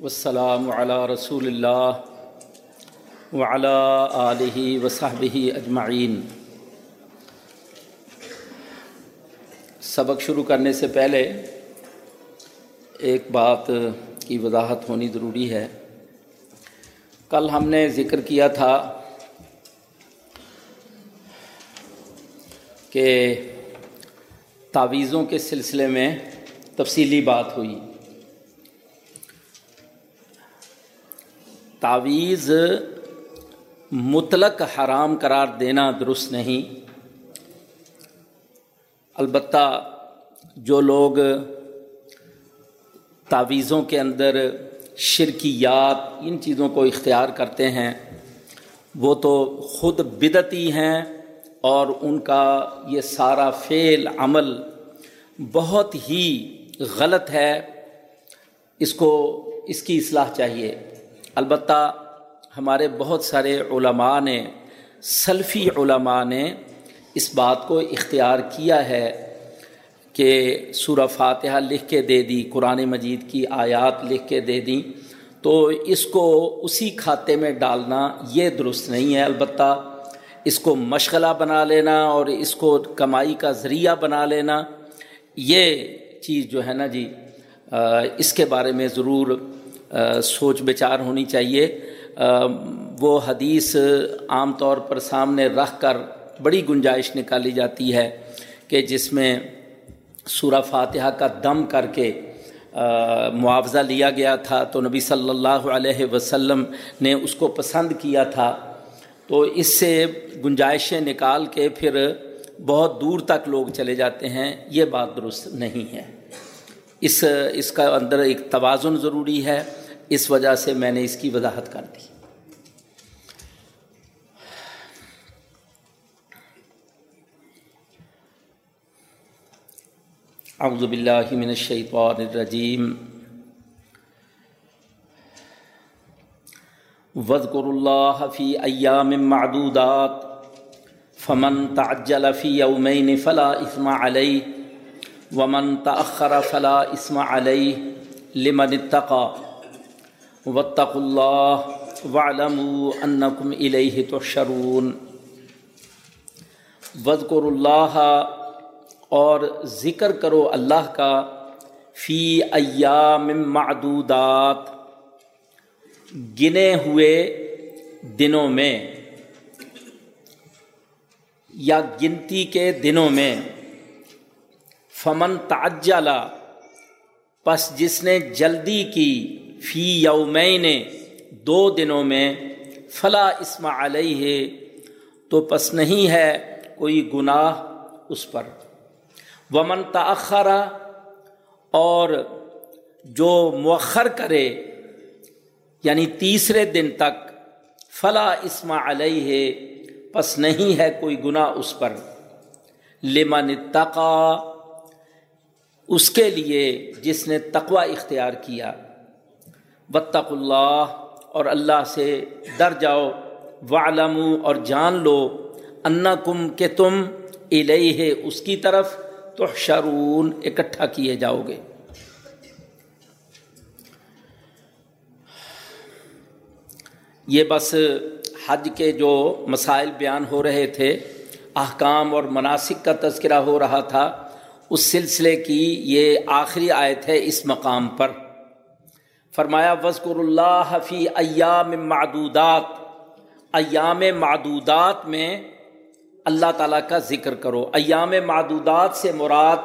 والسلام على رسول اللہ وعلى آلہ وصحبہ اجمعین سبق شروع کرنے سے پہلے ایک بات کی وضاحت ہونی ضروری ہے۔ کل ہم نے ذکر کیا تھا کہ تعویذوں کے سلسلے میں تفصیلی بات ہوئی۔ تعویذ مطلق حرام قرار دینا درست نہیں۔ البتہ جو لوگ تعویذوں کے اندر شرکیات، ان چیزوں کو اختیار کرتے ہیں، وہ تو خود بدتی ہیں اور ان کا یہ سارا فعل، عمل بہت ہی غلط ہے۔ اس کو، اس کی اصلاح چاہیے۔ البتہ ہمارے بہت سارے علماء نے، سلفی علماء نے اس بات کو اختیار کیا ہے کہ سورہ فاتحہ لکھ کے دے دی، قرآن مجید کی آیات لکھ کے دے دیں تو اس کو اسی کھاتے میں ڈالنا یہ درست نہیں ہے۔ البتہ اس کو مشغلہ بنا لینا اور اس کو کمائی کا ذریعہ بنا لینا، یہ چیز جو ہے نا جی اس کے بارے میں ضرور سوچ بچار ہونی چاہیے۔ وہ حدیث عام طور پر سامنے رکھ کر بڑی گنجائش نکالی جاتی ہے کہ جس میں سورہ فاتحہ کا دم کر کے معاوضہ لیا گیا تھا۔ تو نبی صلی اللہ علیہ وسلم نے اس کو پسند کیا تھا۔ تو اس سے گنجائشیں نکال کے پھر بہت دور تک لوگ چلے جاتے ہیں۔ یہ بات درست نہیں ہے۔ اس اس کا اندر ایک توازن ضروری ہے۔ اس وجہ سے میں نے اس کی وضاحت کر دی۔ اعوذ باللہ من الشیطان الرجیم۔ وذکر اللہ فی ایام معدودات، فمن تعجل فی یومین فلا اثم علیہ، ومن تأخر فلا اثم علیہ، لمن اتقى واتقوا اللہ واعلموا انکم الیہ تحشرون. وذکر اللہ اور ذکر کرو اللہ کا فی ایام معدودات، گنے ہوئے دنوں میں، یا گنتی کے دنوں میں۔ فمن تعجلا پس جس نے جلدی کی فی یومین دو دنوں میں فلا اسم علیہ، تو پس نہیں ہے کوئی گناہ اس پر۔ ومن تأخرا اور جو مؤخر کرے یعنی تیسرے دن تک فلا اسم علیہ، پس نہیں ہے کوئی گناہ اس پر۔ لمن تقا اس کے لیے جس نے تقوی اختیار کیا۔ بطق اللہ اور اللہ سے ڈر جاؤ وعلم اور جان لو انا کم کہ تم الہ اس کی طرف تو شرون اکٹھا کیے جاؤ گے۔ یہ بس حج کے جو مسائل بیان ہو رہے تھے، احکام اور مناسک کا تذکرہ ہو رہا تھا، اس سلسلے کی یہ آخری آیت ہے اس مقام پر۔ فرمایا وزقر اللہ فی ایام معدودات ایام معدودات میں اللہ تعالیٰ کا ذکر کرو۔ ایام معدودات سے مراد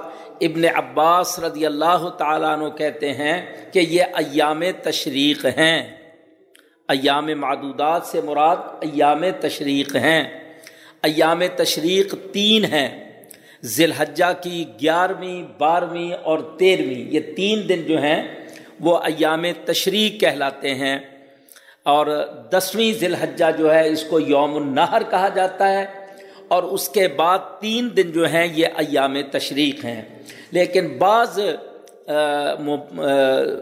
ابن عباس رضی اللہ تعالیٰ عنہ کہتے ہیں کہ یہ ایام تشریق ہیں۔ ایام معدودات سے مراد ایام تشریق ہیں۔ ایام تشریق تین ہیں۔ ذی الحجہ کی گیارہویں، بارہویں اور تیرہویں، یہ تین دن جو ہیں وہ ایام تشریق کہلاتے ہیں اور دسویں ذی الحجہ جو ہے اس کو یوم النہر کہا جاتا ہے اور اس کے بعد تین دن جو ہیں یہ ایام تشریق ہیں۔ لیکن بعض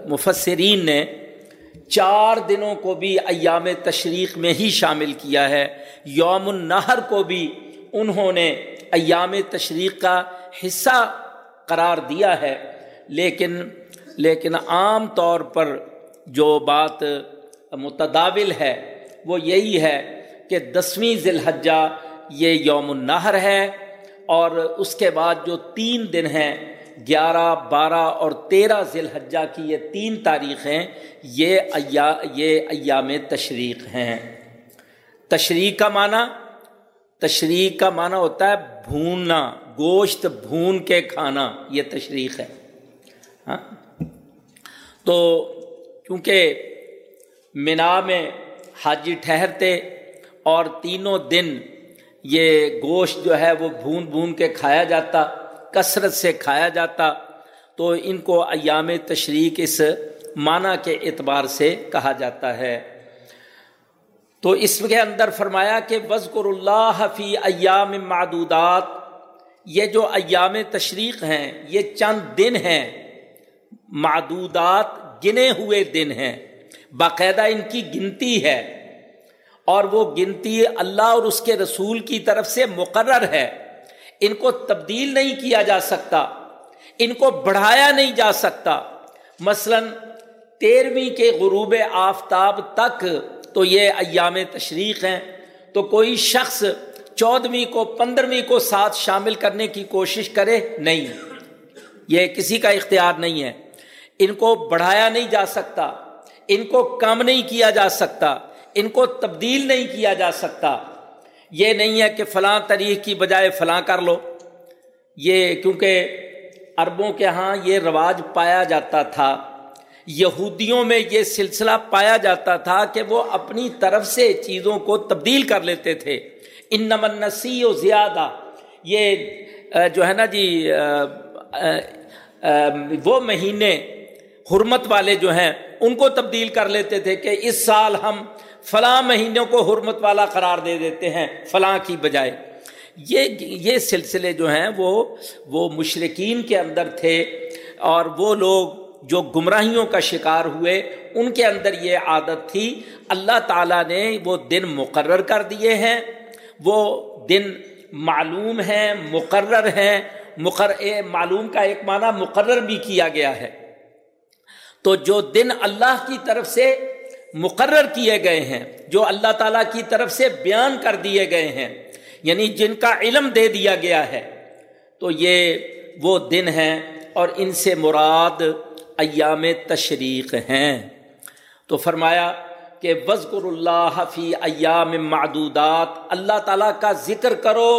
مفسرین نے چار دنوں کو بھی ایام تشریق میں ہی شامل کیا ہے۔ یوم النہر کو بھی انہوں نے ایام تشریق کا حصہ قرار دیا ہے۔ لیکن لیکن عام طور پر جو بات متداول ہے، وہ یہی ہے کہ دسویں ذی الحجہ یہ یوم النہر ہے اور اس کے بعد جو تین دن ہیں، گیارہ، بارہ اور تیرہ ذی الحجہ کی یہ تین تاریخیں، یہ ایا، یہ ایام تشریق ہیں۔ تشریق کا معنی، تشریق کا معنی ہوتا ہے بھوننا، گوشت بھون کے کھانا، یہ تشریق ہے۔ ہاں؟ تو کیونکہ منا میں حاجی ٹھہرتے اور تینوں دن یہ گوشت جو ہے وہ بھون بھون کے کھایا جاتا، کثرت سے کھایا جاتا، تو ان کو ایام تشریق اس معنی کے اعتبار سے کہا جاتا ہے۔ تو اس کے اندر فرمایا کہ وزقر اللہ فی ایام معدودات، یہ جو ایام تشریق ہیں، یہ چند دن ہیں۔ معدودات گنے ہوئے دن ہیں۔ باقاعدہ ان کی گنتی ہے۔ اور وہ گنتی اللہ اور اس کے رسول کی طرف سے مقرر ہے۔ ان کو تبدیل نہیں کیا جا سکتا۔ ان کو بڑھایا نہیں جا سکتا۔ مثلا تیرہویں کے غروب آفتاب تک تو یہ ایام تشریق ہیں۔ تو کوئی شخص چودہویں کو، پندرہویں کو ساتھ شامل کرنے کی کوشش کرے نہیں۔ یہ کسی کا اختیار نہیں ہے۔ ان کو بڑھایا نہیں جا سکتا، ان کو کم نہیں کیا جا سکتا، ان کو تبدیل نہیں کیا جا سکتا۔ یہ نہیں ہے کہ فلاں تاریخ کی بجائے فلاں کر لو۔ یہ کیونکہ عربوں کے ہاں یہ رواج پایا جاتا تھا، یہودیوں میں یہ سلسلہ پایا جاتا تھا کہ وہ اپنی طرف سے چیزوں کو تبدیل کر لیتے تھے۔ ان نمنسی و زیادہ۔ یہ، جو ہے نا جی وہ مہینے حرمت والے جو ہیں، ان کو تبدیل کر لیتے تھے کہ اس سال ہم فلاں مہینوں کو حرمت والا قرار دے دیتے ہیں، فلاں کی بجائے۔ یہ یہ سلسلے جو ہیں، وہ وہ مشرقین کے اندر تھے اور وہ لوگ جو گمراہیوں کا شکار ہوئے، ان کے اندر یہ عادت تھی۔ اللہ تعالیٰ نے وہ دن مقرر کر دیے ہیں۔ وہ دن معلوم ہیں، مقرر ہیں۔ مقرر معلوم کا ایک معنی مقرر بھی کیا گیا ہے۔ تو جو دن اللہ کی طرف سے مقرر کیے گئے ہیں، جو اللہ تعالیٰ کی طرف سے بیان کر دیے گئے ہیں یعنی جن کا علم دے دیا گیا ہے، تو یہ وہ دن ہیں اور ان سے مراد ایام تشریق ہیں۔ تو فرمایا کہ وزقر اللہ فی ایام معدودات، اللہ تعالیٰ کا ذکر کرو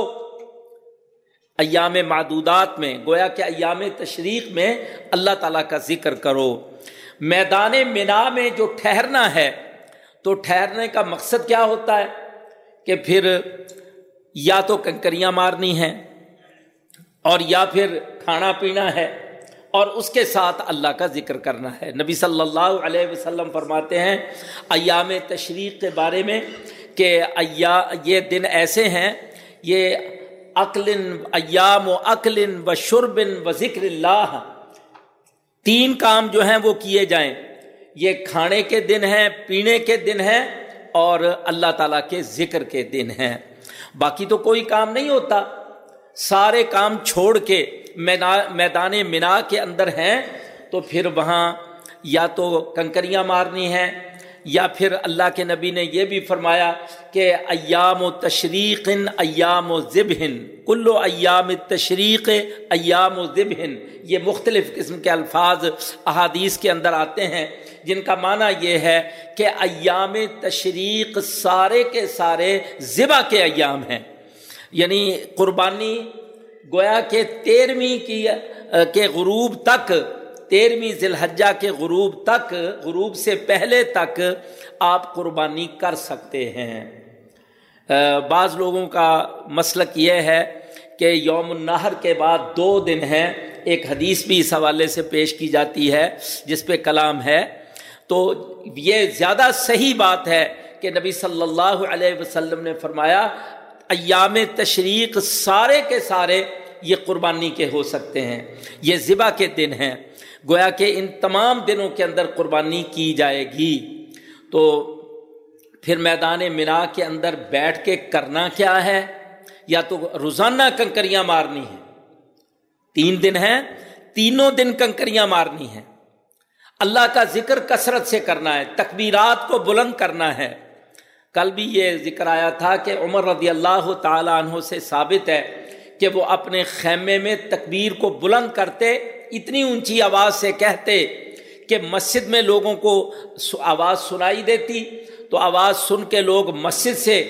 ایام معدودات میں، گویا کہ ایام تشریق میں اللہ تعالیٰ کا ذکر کرو۔ میدان منا میں جو ٹھہرنا ہے، تو ٹھہرنے کا مقصد کیا ہوتا ہے؟ کہ پھر یا تو کنکریاں مارنی ہیں، اور یا پھر کھانا پینا ہے، اور اس کے ساتھ اللہ کا ذکر کرنا ہے۔ نبی صلی اللہ علیہ وسلم فرماتے ہیں، ایام تشریق کے بارے میں کہ ایا، یہ دن ایسے ہیں، یہ عقل ایام و عقل و شربن و ذکر اللہ۔ تین کام جو ہیں وہ کیے جائیں۔ یہ کھانے کے دن ہیں، پینے کے دن ہیں اور اللہ تعالیٰ کے ذکر کے دن ہیں۔ باقی تو کوئی کام نہیں ہوتا۔ سارے کام چھوڑ کے میدان مینا کے اندر ہیں تو پھر وہاں یا تو کنکریاں مارنی ہیں یا پھر اللہ کے نبی نے یہ بھی فرمایا کہ ایام و تشریق، ایام و ذبہن کلو ایام تشریق، ایام و ذبہن یہ مختلف قسم کے الفاظ احادیث کے اندر آتے ہیں، جن کا معنی یہ ہے کہ ایام تشریق سارے کے سارے ذبح کے ایام ہیں۔ یعنی قربانی گویا کہ تیرہویں کی، کے غروب تک تیرہویں ذی الحجہ کے غروب تک، غروب سے پہلے تک آپ قربانی کر سکتے ہیں۔ بعض لوگوں کا مسلک یہ ہے کہ یوم النہر کے بعد دو دن ہیں۔ ایک حدیث بھی اس حوالے سے پیش کی جاتی ہے، جس پہ کلام ہے۔ تو یہ زیادہ صحیح بات ہے کہ نبی صلی اللہ علیہ وسلم نے فرمایا، ایام تشریق سارے کے سارے یہ قربانی کے ہو سکتے ہیں۔ یہ ذبح کے دن ہیں۔ گویا کہ ان تمام دنوں کے اندر قربانی کی جائے گی۔ تو پھر میدان منا کے اندر بیٹھ کے کرنا کیا ہے؟ یا تو روزانہ کنکریاں مارنی ہیں۔ تین دن ہیں، تینوں دن کنکریاں مارنی ہیں۔ اللہ کا ذکر کثرت سے کرنا ہے، تکبیرات کو بلند کرنا ہے۔ کل بھی یہ ذکر آیا تھا کہ عمر رضی اللہ تعالیٰ عنہ سے ثابت ہے کہ وہ اپنے خیمے میں تکبیر کو بلند کرتے اتنی اونچی آواز سے کہتے کہ مسجد میں لوگوں کو آواز سنائی دیتی، تو آواز سن کے لوگ مسجد سے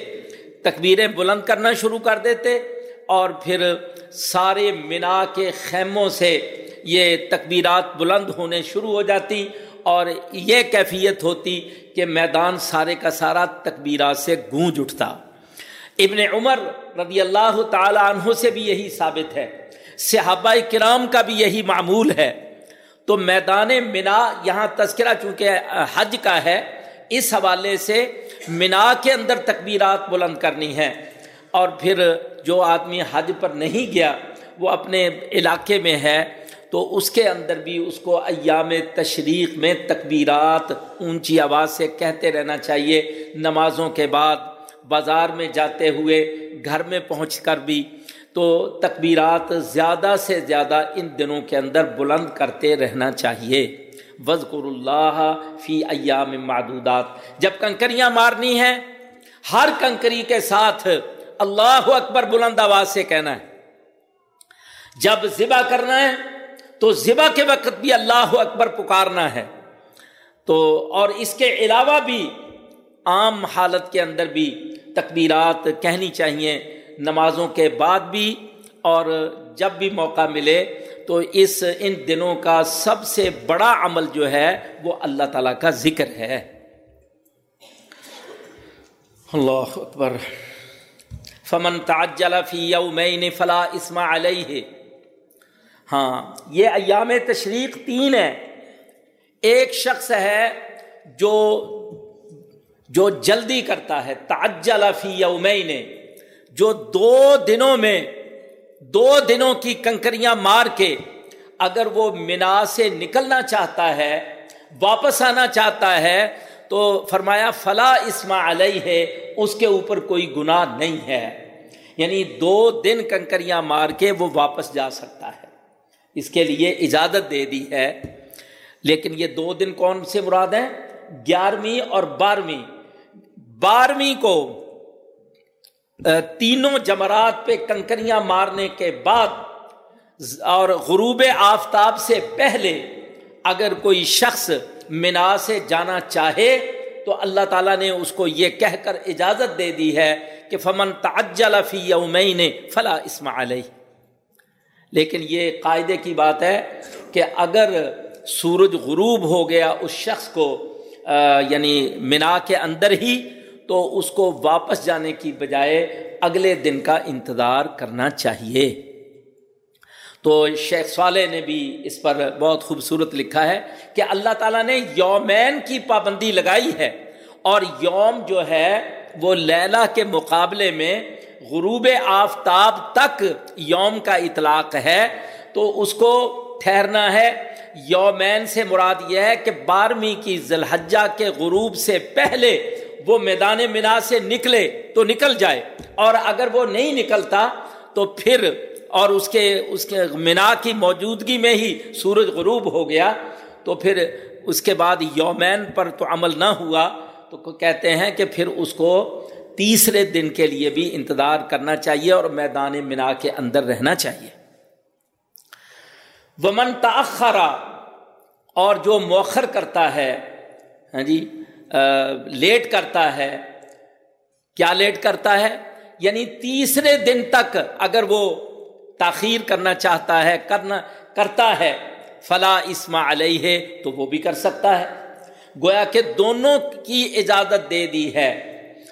تکبیریں بلند کرنا شروع کر دیتے اور پھر سارے منا کے خیموں سے یہ تکبیرات بلند ہونے شروع ہو جاتی اور یہ کیفیت ہوتی کہ میدان سارے کا سارا تکبیرات سے گونج اٹھتا۔ ابن عمر رضی اللہ تعالی عنہ سے بھی یہی ثابت ہے۔ صحابہ کرام کا بھی یہی معمول ہے۔ تو میدان منا یہاں تذکرہ چونکہ حج کا ہے، اس حوالے سے منا کے اندر تکبیرات بلند کرنی ہے اور پھر جو آدمی حج پر نہیں گیا، وہ اپنے علاقے میں ہے، تو اس کے اندر بھی اس کو ایام تشریق میں تکبیرات اونچی آواز سے کہتے رہنا چاہیے۔ نمازوں کے بعد بازار میں جاتے ہوئے گھر میں پہنچ کر بھی تو تکبیرات زیادہ سے زیادہ ان دنوں کے اندر بلند کرتے رہنا چاہیے۔ وزقر اللہ فی ایام معدودات۔ جب کنکریاں مارنی ہیں، ہر کنکری کے ساتھ اللہ اکبر بلند آواز سے کہنا ہے۔ جب ذبح کرنا ہے، تو ذبح کے وقت بھی اللہ اکبر پکارنا ہے۔ تو اور اس کے علاوہ بھی عام حالت کے اندر بھی تکبیرات کہنی چاہیے۔ نمازوں کے بعد بھی اور جب بھی موقع ملے تو اس ان دنوں کا سب سے بڑا عمل جو ہے وہ اللہ تعالیٰ کا ذکر ہے۔ اللہ اکبر۔ فمن تعجل فی یومین فلا اسما علیہ۔ ہاں یہ ایام تشریق تین ہے ایک شخص ہے جو جو جلدی کرتا ہے، تعجل فی یومین۔ جو دو دنوں میں دو دنوں کی کنکریاں مار کے اگر وہ منا سے نکلنا چاہتا ہے، واپس آنا چاہتا ہے، تو فرمایا، فلا اسما علیہ ہے اس کے اوپر کوئی گناہ نہیں ہے۔ یعنی دو دن کنکریاں مار کے وہ واپس جا سکتا ہے۔ اس کے لیے اجازت دے دی ہے۔ لیکن یہ دو دن کون سے مراد ہیں؟ گیارہویں اور بارہویں۔ بارہویں کو تینوں جمرات پہ کنکریاں مارنے کے بعد اور غروب آفتاب سے پہلے اگر کوئی شخص منا سے جانا چاہے تو اللہ تعالیٰ نے اس کو یہ کہہ کر اجازت دے دی ہے کہ فمن تعجل فی یومین فلا اسم علیہ لیکن یہ قاعدے کی بات ہے کہ اگر سورج غروب ہو گیا اس شخص کو یعنی منا کے اندر ہی تو اس کو واپس جانے کی بجائے اگلے دن کا انتظار کرنا چاہیے۔ تو شیخ صالح نے بھی اس پر بہت خوبصورت لکھا ہے کہ اللہ تعالیٰ نے یومین کی پابندی لگائی ہے اور یوم جو ہے وہ لیلا کے مقابلے میں غروب آفتاب تک یوم کا اطلاق ہے۔ تو اس کو ٹھہرنا ہے۔ یومین سے مراد یہ ہے کہ بارہویں کی ذلحجہ کے غروب سے پہلے وہ میدان منا سے نکلے تو نکل جائے۔ اور اگر وہ نہیں نکلتا تو پھر اور اس کے اس کے منا کی موجودگی میں ہی سورج غروب ہو گیا۔ تو پھر اس کے بعد یومین پر تو عمل نہ ہوا۔ تو کہتے ہیں کہ پھر اس کو تیسرے دن کے لیے بھی انتظار کرنا چاہیے اور میدان منا کے اندر رہنا چاہیے۔ ومن تاخرا اور جو موخر کرتا ہے ہاں جی لیٹ کرتا ہے۔ کیا لیٹ کرتا ہے؟ یعنی تیسرے دن تک اگر وہ تاخیر کرنا چاہتا ہے، کرنا، کرتا ہے، فلا اسما علیہ ہے تو وہ بھی کر سکتا ہے۔ گویا کہ دونوں کی اجازت دے دی ہے۔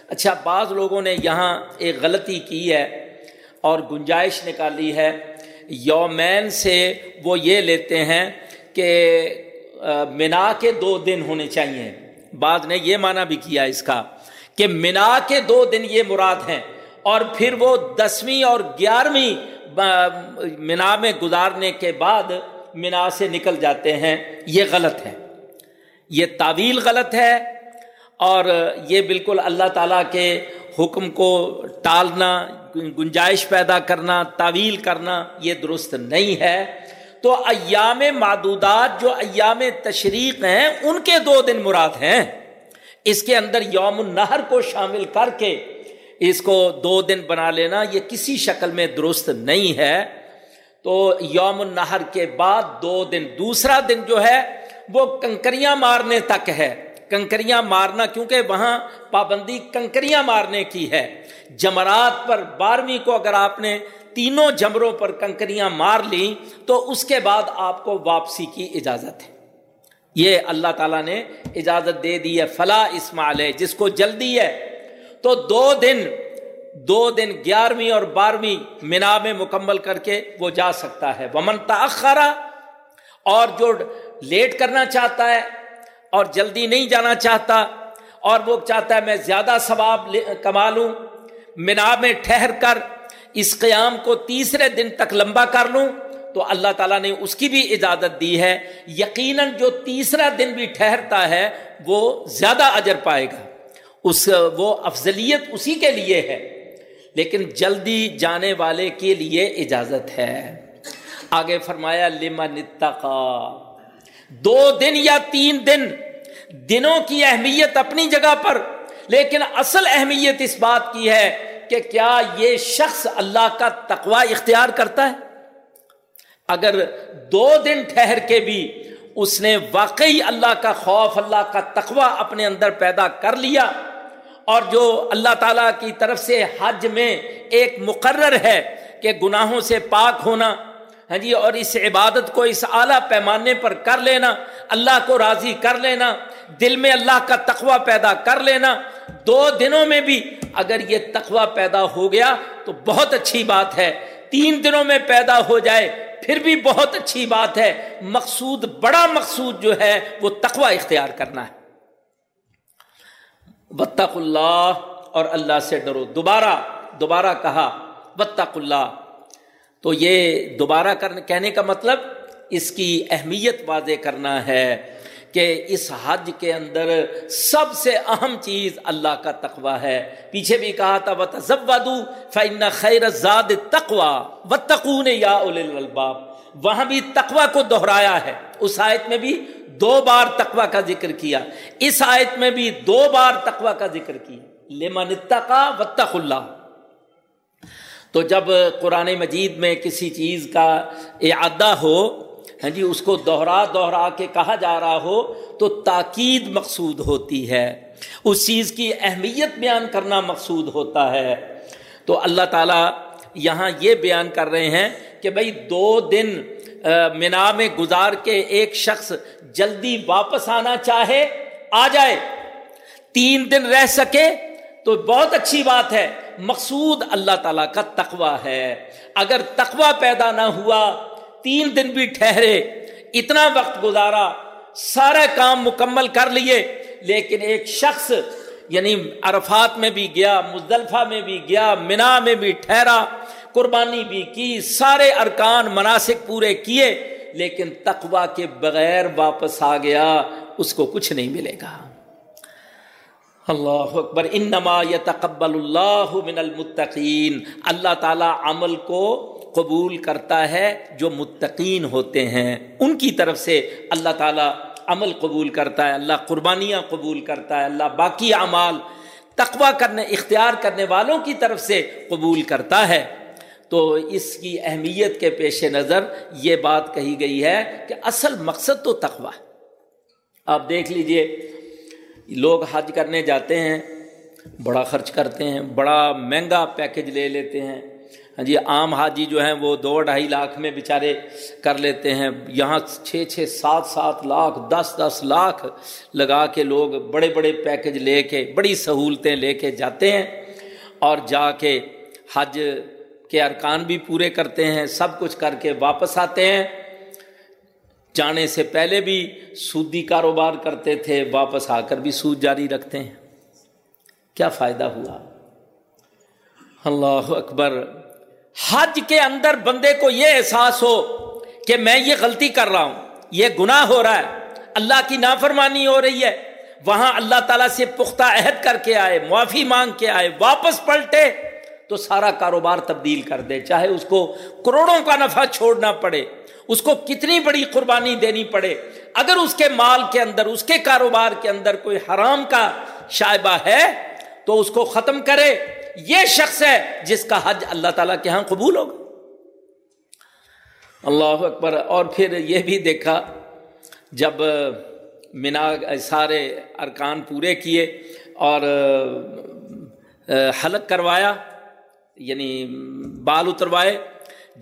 اچھا بعض لوگوں نے یہاں ایک غلطی کی ہے اور گنجائش نکالی ہے۔ یومین سے وہ یہ لیتے ہیں کہ منا کے دو دن ہونے چاہیے بعض نے یہ مانا بھی کیا اس کا کہ منا کے دو دن یہ مراد ہیں اور پھر وہ دسویں اور گیارہویں منا میں گزارنے کے بعد منا سے نکل جاتے ہیں، یہ غلط ہے۔ یہ تعویل غلط ہے اور یہ بالکل اللہ تعالیٰ کے حکم کو ٹالنا، گنجائش پیدا کرنا، تعویل کرنا یہ درست نہیں ہے۔ تو ایام معدودات جو ایام تشریق ہیں، ان کے دو دن مراد ہیں۔ اس کے اندر یوم النہر کو شامل کر کے اس کو دو دن بنا لینا، یہ کسی شکل میں درست نہیں ہے۔ تو یوم النہر کے بعد دو دن، دوسرا دن جو ہے، وہ کنکریاں مارنے تک ہے۔ کنکریاں مارنا، کیونکہ وہاں پابندی کنکریاں مارنے کی ہے۔ جمرات پر بارہویں کو اگر آپ نے تینوں جمروں پر کنکریاں مار لیں تو اس کے بعد آپ کو واپسی کی اجازت ہے۔ یہ اللہ تعالیٰ نے اجازت دے دی ہے فلاں اسمال ہے جس کو جلدی ہے۔ تو دو دن دو دن گیارہویں اور بارہویں مینا میں مکمل کر کے وہ جا سکتا ہے۔ ومن تاخرا اور جو لیٹ کرنا چاہتا ہے اور جلدی نہیں جانا چاہتا اور وہ چاہتا ہے میں زیادہ ثواب کما لوں مینا میں ٹھہر کر اس قیام کو تیسرے دن تک لمبا کر لوں، تو اللہ تعالیٰ نے اس کی بھی اجازت دی ہے۔ یقیناً جو تیسرا دن بھی ٹھہرتا ہے، وہ زیادہ اجر پائے گا۔ اس، وہ افضلیت اسی کے لیے ہے۔ لیکن جلدی جانے والے کے لیے اجازت ہے۔ آگے فرمایا لما نتقا دو دن یا تین دن، دنوں کی اہمیت اپنی جگہ پر، لیکن اصل اہمیت اس بات کی ہے کہ کیا یہ شخص اللہ کا تقوا اختیار کرتا ہے؟ اگر دو دن ٹھہر کے بھی اس نے واقعی اللہ کا خوف، اللہ کا تقوی اپنے اندر پیدا کر لیا اور جو اللہ تعالی کی طرف سے حج میں ایک مقرر ہے کہ گناہوں سے پاک ہونا ہاں جی اور اس عبادت کو، اس اعلیٰ پیمانے پر کر لینا، اللہ کو راضی کر لینا، دل میں اللہ کا تقوا پیدا کر لینا، دو دنوں میں بھی اگر یہ تقوا پیدا ہو گیا تو بہت اچھی بات ہے۔ تین دنوں میں پیدا ہو جائے پھر بھی بہت اچھی بات ہے۔ مقصود، بڑا مقصود جو ہے وہ تقوا اختیار کرنا ہے۔ بطخ اللہ اور اللہ سے ڈرو۔ دوبارہ دوبارہ کہا بطخ اللہ۔ تو یہ دوبارہ کہنے کا مطلب اس کی اہمیت واضح کرنا ہے کہ اس حج کے اندر سب سے اہم چیز اللہ کا تقوا ہے۔ پیچھے بھی کہا تھا وہ تصبو فن خیر زاد تقوا و تقون یا الباب وہاں بھی تقوا کو دہرایا ہے۔ اس آیت میں بھی دو بار تقوا کا ذکر کیا۔ اس آیت میں بھی دو بار تقوا کا ذکر کیا۔ لمن تقا و اللہ تو جب قرآن مجید میں کسی چیز کا اعادہ ہو ہاں جی اس کو دوہرا دوہرا کے کہا جا رہا ہو، تو تاکید مقصود ہوتی ہے۔ اس چیز کی اہمیت بیان کرنا مقصود ہوتا ہے۔ تو اللہ تعالیٰ یہاں یہ بیان کر رہے ہیں کہ بھائی دو دن مینا میں گزار کے ایک شخص جلدی واپس آنا چاہے، آ جائے، تین دن رہ سکے، تو بہت اچھی بات ہے۔ مقصود اللہ تعالیٰ کا تقوا ہے۔ اگر تقوا پیدا نہ ہوا، تین دن بھی ٹھہرے، اتنا وقت گزارا، سارا کام مکمل کر لیے، لیکن ایک شخص یعنی عرفات میں بھی گیا، مزدلفہ میں بھی گیا منا میں بھی ٹھہرا، قربانی بھی کی، سارے ارکان مناسب پورے کیے، لیکن تقوا کے بغیر واپس آ گیا، اس کو کچھ نہیں ملے گا۔ اللہ اکبر، انما یتقبل اللہ من المتقین۔ اللہ تعالی عمل کو قبول کرتا ہے جو متقین ہوتے ہیں۔ ان کی طرف سے اللہ تعالیٰ عمل قبول کرتا ہے، اللہ قربانیاں قبول کرتا ہے، اللہ باقی اعمال تقوا کرنے، اختیار کرنے والوں کی طرف سے قبول کرتا ہے۔ تو اس کی اہمیت کے پیش نظر یہ بات کہی گئی ہے کہ اصل مقصد تو تقوا آپ دیکھ لیجیے لوگ حج کرنے جاتے ہیں، بڑا خرچ کرتے ہیں، بڑا مہنگا پیکج لے لیتے ہیں۔ ہاں جی عام حاجی جو ہیں وہ دو ڈھائی لاکھ میں بیچارے کر لیتے ہیں۔ یہاں چھ چھ سات سات لاکھ، دس دس لاکھ لگا کے لوگ بڑے بڑے پیکج لے کے، بڑی سہولتیں لے کے جاتے ہیں۔ اور جا کے حج کے ارکان بھی پورے کرتے ہیں، سب کچھ کر کے واپس آتے ہیں۔ جانے سے پہلے بھی سودی کاروبار کرتے تھے، واپس آ کر بھی سود جاری رکھتے ہیں۔ کیا فائدہ ہوا؟ اللہ اکبر۔ حج کے اندر بندے کو یہ احساس ہو کہ میں یہ غلطی کر رہا ہوں، یہ گناہ ہو رہا ہے، اللہ کی نافرمانی ہو رہی ہے۔ وہاں اللہ تعالیٰ سے پختہ عہد کر کے آئے، معافی مانگ کے آئے، واپس پلٹے تو سارا کاروبار تبدیل کر دے، چاہے اس کو کروڑوں کا نفع چھوڑنا پڑے۔ اس کو کتنی بڑی قربانی دینی پڑے؟ اگر اس کے مال کے اندر، اس کے کاروبار کے اندر کوئی حرام کا شائبہ ہے، تو اس کو ختم کرے۔ یہ شخص ہے جس کا حج اللہ تعالیٰ کے ہاں قبول ہوگا۔ اللہ اکبر۔ اور پھر یہ بھی دیکھا، جب منا سارے ارکان پورے کیے اور حلق کروایا یعنی بال اتروائے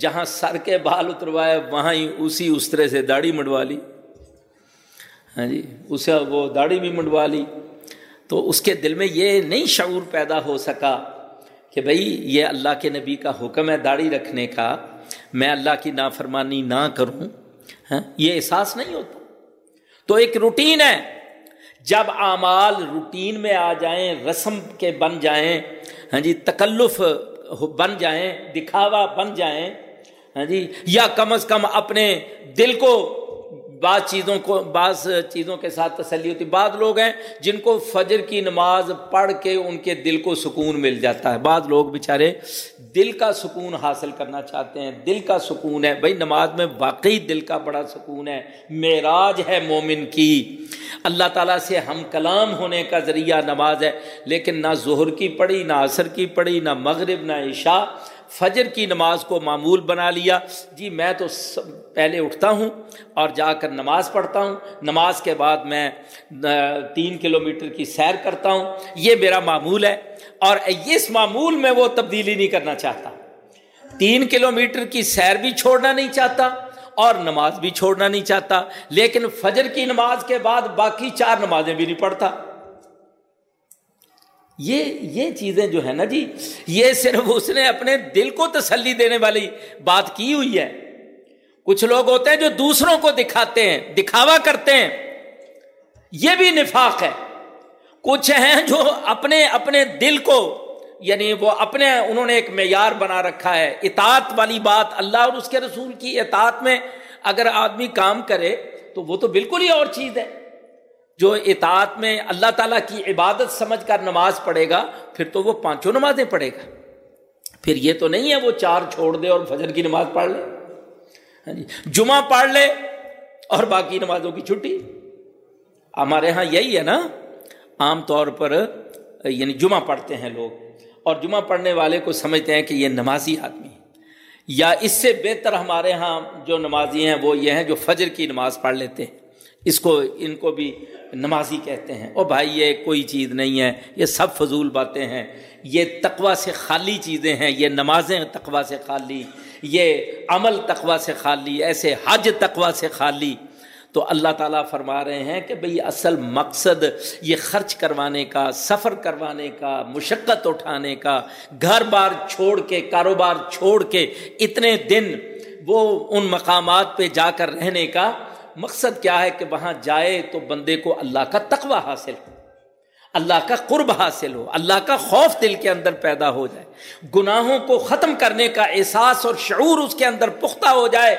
جہاں سر کے بال اتروائے وہاں ہی اسی اس طرح سے داڑھی منڈوا لی۔ ہاں جی اسے وہ داڑھی بھی منڈوا لی۔ تو اس کے دل میں یہ نہیں شعور پیدا ہو سکا کہ بھائی، یہ اللہ کے نبی کا حکم ہے داڑھی رکھنے کا۔ میں اللہ کی نافرمانی نہ کروں۔ ہاں یہ احساس نہیں ہوتا۔ تو ایک روٹین ہے۔ جب اعمال روٹین میں آ جائیں، رسم کے بن جائیں ہاں جی تکلف بن جائیں، دکھاوا بن جائیں ہاں جی؟ یا کم از کم اپنے دل کو، بعض چیزوں کو، بعض چیزوں کے ساتھ تسلی ہوتی۔ بعض لوگ ہیں جن کو فجر کی نماز پڑھ کے ان کے دل کو سکون مل جاتا ہے۔ بعض لوگ بیچارے دل کا سکون حاصل کرنا چاہتے ہیں۔ دل کا سکون ہے۔ بھائی، نماز میں واقعی دل کا بڑا سکون ہے۔ معراج ہے مومن کی۔ اللہ تعالیٰ سے ہم کلام ہونے کا ذریعہ نماز ہے۔ لیکن نہ ظہر کی پڑھی، نہ عصر کی پڑھی، نہ مغرب، نہ عشاء۔ فجر کی نماز کو معمول بنا لیا۔ جی میں تو پہلے اٹھتا ہوں اور جا کر نماز پڑھتا ہوں۔ نماز کے بعد میں تین کلو میٹر کی سیر کرتا ہوں۔ یہ میرا معمول ہے اور اس معمول میں وہ تبدیلی نہیں کرنا چاہتا۔ تین کلو میٹر کی سیر بھی چھوڑنا نہیں چاہتا اور نماز بھی چھوڑنا نہیں چاہتا۔ لیکن فجر کی نماز کے بعد باقی چار نمازیں بھی نہیں پڑھتا۔ یہ یہ چیزیں جو ہے نا جی یہ صرف اس نے اپنے دل کو تسلی دینے والی بات کی ہوئی ہے۔ کچھ لوگ ہوتے ہیں جو دوسروں کو دکھاتے ہیں، دکھاوا کرتے ہیں۔ یہ بھی نفاق ہے۔ کچھ ہیں جو اپنے اپنے دل کو یعنی وہ اپنے، انہوں نے ایک معیار بنا رکھا ہے۔ اطاعت والی بات اللہ اور اس کے رسول کی اطاعت میں اگر آدمی کام کرے تو وہ تو بالکل ہی اور چیز ہے۔ جو اطاعت میں اللہ تعالیٰ کی عبادت سمجھ کر نماز پڑھے گا، پھر تو وہ پانچوں نمازیں پڑھے گا۔ پھر یہ تو نہیں ہے وہ چار چھوڑ دے اور فجر کی نماز پڑھ لے۔ ہاں جی جمعہ پڑھ لے اور باقی نمازوں کی چھٹی۔ ہمارے ہاں یہی ہے نا، عام طور پر یعنی جمعہ پڑھتے ہیں لوگ۔ اور جمعہ پڑھنے والے کو سمجھتے ہیں کہ یہ نمازی آدمی ہے۔ یا اس سے بہتر ہمارے ہاں جو نمازی ہیں وہ یہ ہیں جو فجر کی نماز پڑھ لیتے ہیں۔ اس کو، ان کو بھی نمازی کہتے ہیں، او بھائی یہ کوئی چیز نہیں ہے، یہ سب فضول باتیں ہیں، یہ تقوا سے خالی چیزیں ہیں، یہ نمازیں تقوا سے خالی، یہ عمل تقوا سے خالی، ایسے حج تقوا سے خالی۔ تو اللہ تعالیٰ فرما رہے ہیں کہ بھئی اصل مقصد یہ خرچ کروانے کا، سفر کروانے کا، مشقت اٹھانے کا، گھر بار چھوڑ کے، کاروبار چھوڑ کے اتنے دن وہ ان مقامات پہ جا کر رہنے کا مقصد کیا ہے کہ وہاں جائے تو بندے کو اللہ کا تقوی حاصل ہو، اللہ کا قرب حاصل ہو، اللہ کا خوف دل کے اندر پیدا ہو جائے۔ گناہوں کو ختم کرنے کا احساس اور شعور اس کے اندر پختہ ہو جائے۔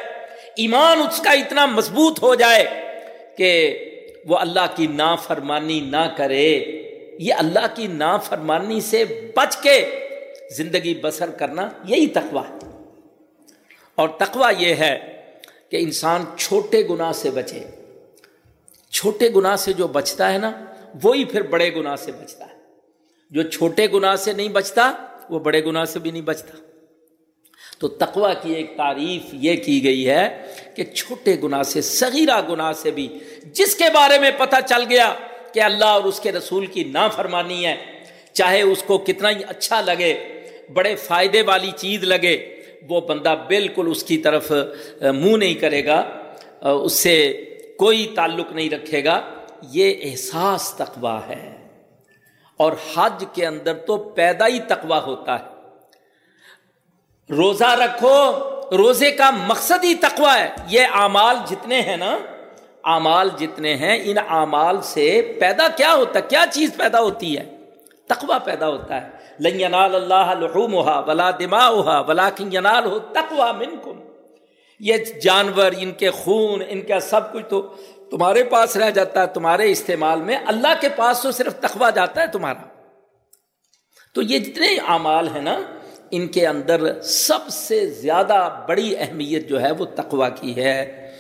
ایمان اس کا اتنا مضبوط ہو جائے کہ وہ اللہ کی نافرمانی نہ کرے۔ یہ اللہ کی نافرمانی سے بچ کے زندگی بسر کرنا یہی تقوی ہے۔ اور تقوی یہ ہے کہ انسان چھوٹے گناہ سے بچے۔ چھوٹے گناہ سے جو بچتا ہے نا، وہی پھر بڑے گناہ سے بچتا ہے۔ جو چھوٹے گناہ سے نہیں بچتا، وہ بڑے گناہ سے بھی نہیں بچتا۔ تو تقوا کی ایک تعریف یہ کی گئی ہے کہ چھوٹے گناہ سے، صغیرہ گناہ سے بھی جس کے بارے میں پتہ چل گیا کہ اللہ اور اس کے رسول کی نا فرمانی ہے، چاہے اس کو کتنا ہی اچھا لگے، بڑے فائدے والی چیز لگے وہ بندہ بالکل اس کی طرف منہ نہیں کرے گا اس سے کوئی تعلق نہیں رکھے گا۔ یہ احساس تقوا ہے۔ اور حج کے اندر تو پیدا ہی تقوا ہوتا ہے۔ روزہ رکھو، روزے کا مقصد ہی تقوا ہے۔ یہ اعمال جتنے ہیں نا، اعمال جتنے ہیں، ان اعمال سے پیدا کیا ہوتا ہے کیا چیز پیدا ہوتی ہے؟ تقوا پیدا ہوتا ہے۔ لنال اللہ لحومها ولا دماؤها ولكن ينال تقوا منكم یہ جانور، ان کے خون، ان کا سب کچھ تو تمہارے پاس رہ جاتا ہے، تمہارے استعمال میں اللہ کے پاس تو صرف تقوا جاتا ہے تمہارا۔ تو یہ جتنے اعمال ہیں نا، ان کے اندر سب سے زیادہ بڑی اہمیت جو ہے وہ تقوا کی ہے۔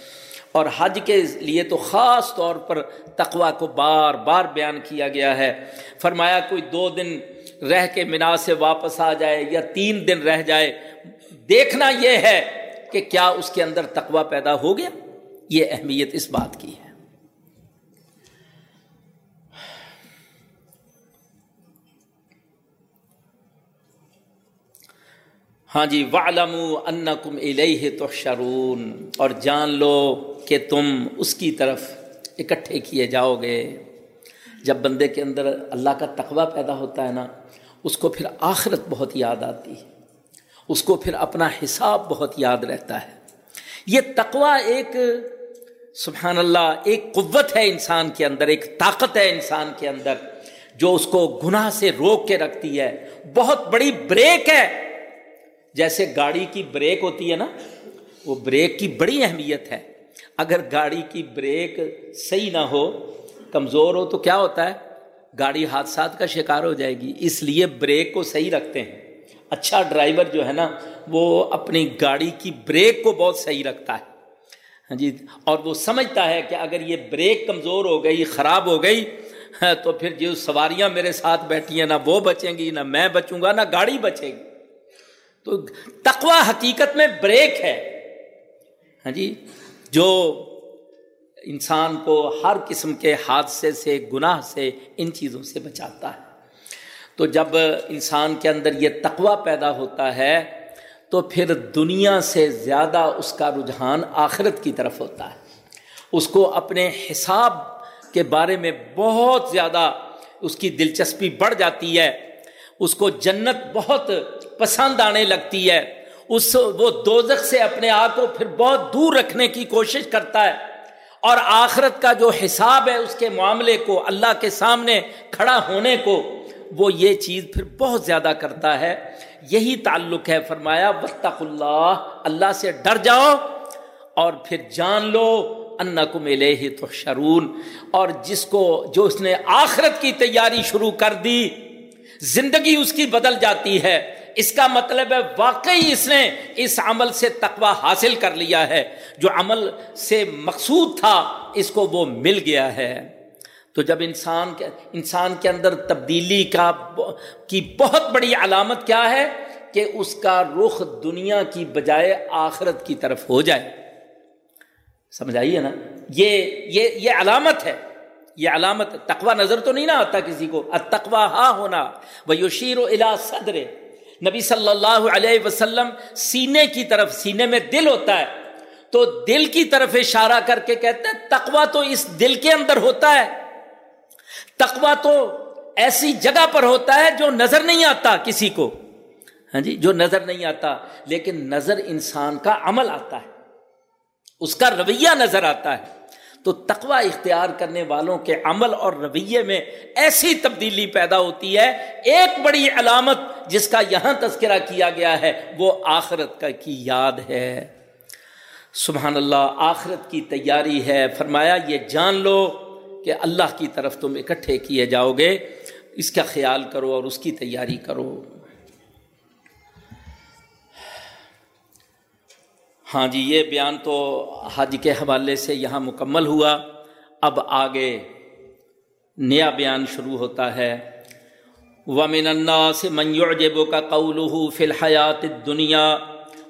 اور حج کے لیے تو خاص طور پر تقوا کو بار بار بیان کیا گیا ہے۔ فرمایا کوئی دو دن رہ کے منا سے واپس آ جائے یا تین دن رہ جائے، دیکھنا یہ ہے کہ کیا اس کے اندر تقوا پیدا ہو گیا۔ یہ اہمیت اس بات کی ہے۔ ہاں جی والم ان کم الہ تو شرون اور جان لو کہ تم اس کی طرف اکٹھے کیے جاؤ گے۔ جب بندے کے اندر اللہ کا تقوی پیدا ہوتا ہے نا، اس کو پھر آخرت بہت یاد آتی ہے۔ اس کو پھر اپنا حساب بہت یاد رہتا ہے۔ یہ تقوی ایک، سبحان اللہ، ایک قوت ہے انسان کے اندر، ایک طاقت ہے انسان کے اندر، جو اس کو گناہ سے روک کے رکھتی ہے۔ بہت بڑی بریک ہے۔ جیسے گاڑی کی بریک ہوتی ہے نا، وہ بریک کی بڑی اہمیت ہے۔ اگر گاڑی کی بریک صحیح نہ ہو، کمزور ہو تو کیا ہوتا ہے؟ گاڑی حادثات کا شکار ہو جائے گی۔ اس لیے بریک کو صحیح رکھتے ہیں۔ اچھا ڈرائیور جو ہے نا، وہ اپنی گاڑی کی بریک کو بہت صحیح رکھتا ہے۔ ہاں جی اور وہ سمجھتا ہے کہ اگر یہ بریک کمزور ہو گئی، خراب ہو گئی ہاں، تو پھر جو سواریاں میرے ساتھ بیٹھی ہیں، نہ وہ بچیں گی، نہ میں بچوں گا، نہ گاڑی بچے گی۔ تو تقوا حقیقت میں بریک ہے۔ ہاں جی جو انسان کو ہر قسم کے حادثے سے، گناہ سے، ان چیزوں سے بچاتا ہے۔ تو جب انسان کے اندر یہ تقوا پیدا ہوتا ہے، تو پھر دنیا سے زیادہ اس کا رجحان آخرت کی طرف ہوتا ہے۔ اس کو اپنے حساب کے بارے میں بہت زیادہ اس کی دلچسپی بڑھ جاتی ہے۔ اس کو جنت بہت پسند آنے لگتی ہے۔ اس وہ دوزخ سے اپنے آپ کو پھر بہت دور رکھنے کی کوشش کرتا ہے اور آخرت کا جو حساب ہے اس کے معاملے کو اللہ کے سامنے کھڑا ہونے کو وہ یہ چیز پھر بہت زیادہ کرتا ہے۔ یہی تعلق ہے فرمایا وطق اللہ اللہ سے ڈر جاؤ اور پھر جان لو ان کو ملے ہی تو شرون اور جس کو، جو اس نے آخرت کی تیاری شروع کر دی زندگی اس کی بدل جاتی ہے۔ اس کا مطلب ہے واقعی اس نے اس عمل سے تقوی حاصل کر لیا ہے۔ جو عمل سے مقصود تھا، اس کو وہ مل گیا ہے۔ تو جب انسان کے انسان کے اندر تبدیلی کا کی بہت بڑی علامت کیا ہے کہ اس کا رخ دنیا کی بجائے آخرت کی طرف ہو جائے۔ سمجھائیے نا؟ یہ یہ یہ علامت ہے۔ یہ علامت تقوا نظر تو نہیں نہ آتا کسی کو تقوا ہاں ہونا وہ یوشیر و الا صدر۔ نبی صلی اللہ علیہ وسلم سینے کی طرف، سینے میں دل ہوتا ہے، تو دل کی طرف اشارہ کر کے کہتے ہیں تقوا تو اس دل کے اندر ہوتا ہے۔ تقوا تو ایسی جگہ پر ہوتا ہے جو نظر نہیں آتا کسی کو۔ ہاں جی جو نظر نہیں آتا، لیکن نظر انسان کا عمل آتا ہے۔ اس کا رویہ نظر آتا ہے۔ تو تقوا اختیار کرنے والوں کے عمل اور رویے میں ایسی تبدیلی پیدا ہوتی ہے۔ ایک بڑی علامت جس کا یہاں تذکرہ کیا گیا ہے، وہ آخرت کا کی یاد ہے۔ سبحان اللہ، آخرت کی تیاری ہے۔ فرمایا، یہ جان لو کہ اللہ کی طرف تم اکٹھے کیے جاؤ گے۔ اس کا خیال کرو اور اس کی تیاری کرو۔ ہاں جی یہ بیان تو حج کے حوالے سے یہاں مکمل ہوا۔ اب آگے نیا بیان شروع ہوتا ہے۔ ومن الناس من يعجب کا قوله في الحیات دنیا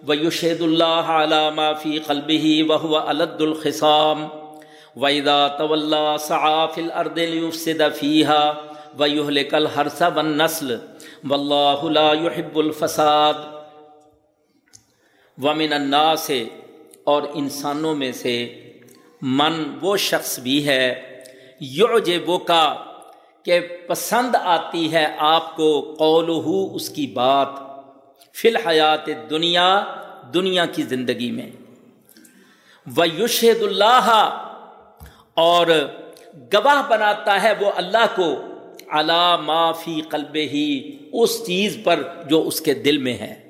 ويشهد الله على ما في قلبه وهو ألد الخصام وَإِذَا تَوَلَّا سَعَى فِي الْأَرْضِ لِيُفْسِدَ فِيهَا وَيُهْلِكَ الْحَرْثَ وَالنَّسْلَ وَاللَّهُ لَا يُحِبُّ وَمِنَ النَّاسِ اور انسانوں میں سے من وہ شخص بھی ہے یعجبو کا کہ پسند آتی ہے آپ کو قولہ اس کی بات فی الحیات دنیا دنیا کی زندگی میں۔ وَيُشْهِدُ اللَّهَ اور گواہ بناتا ہے وہ اللہ کو اللہ معافی قلب ہی اس چیز پر جو اس کے دل میں ہے۔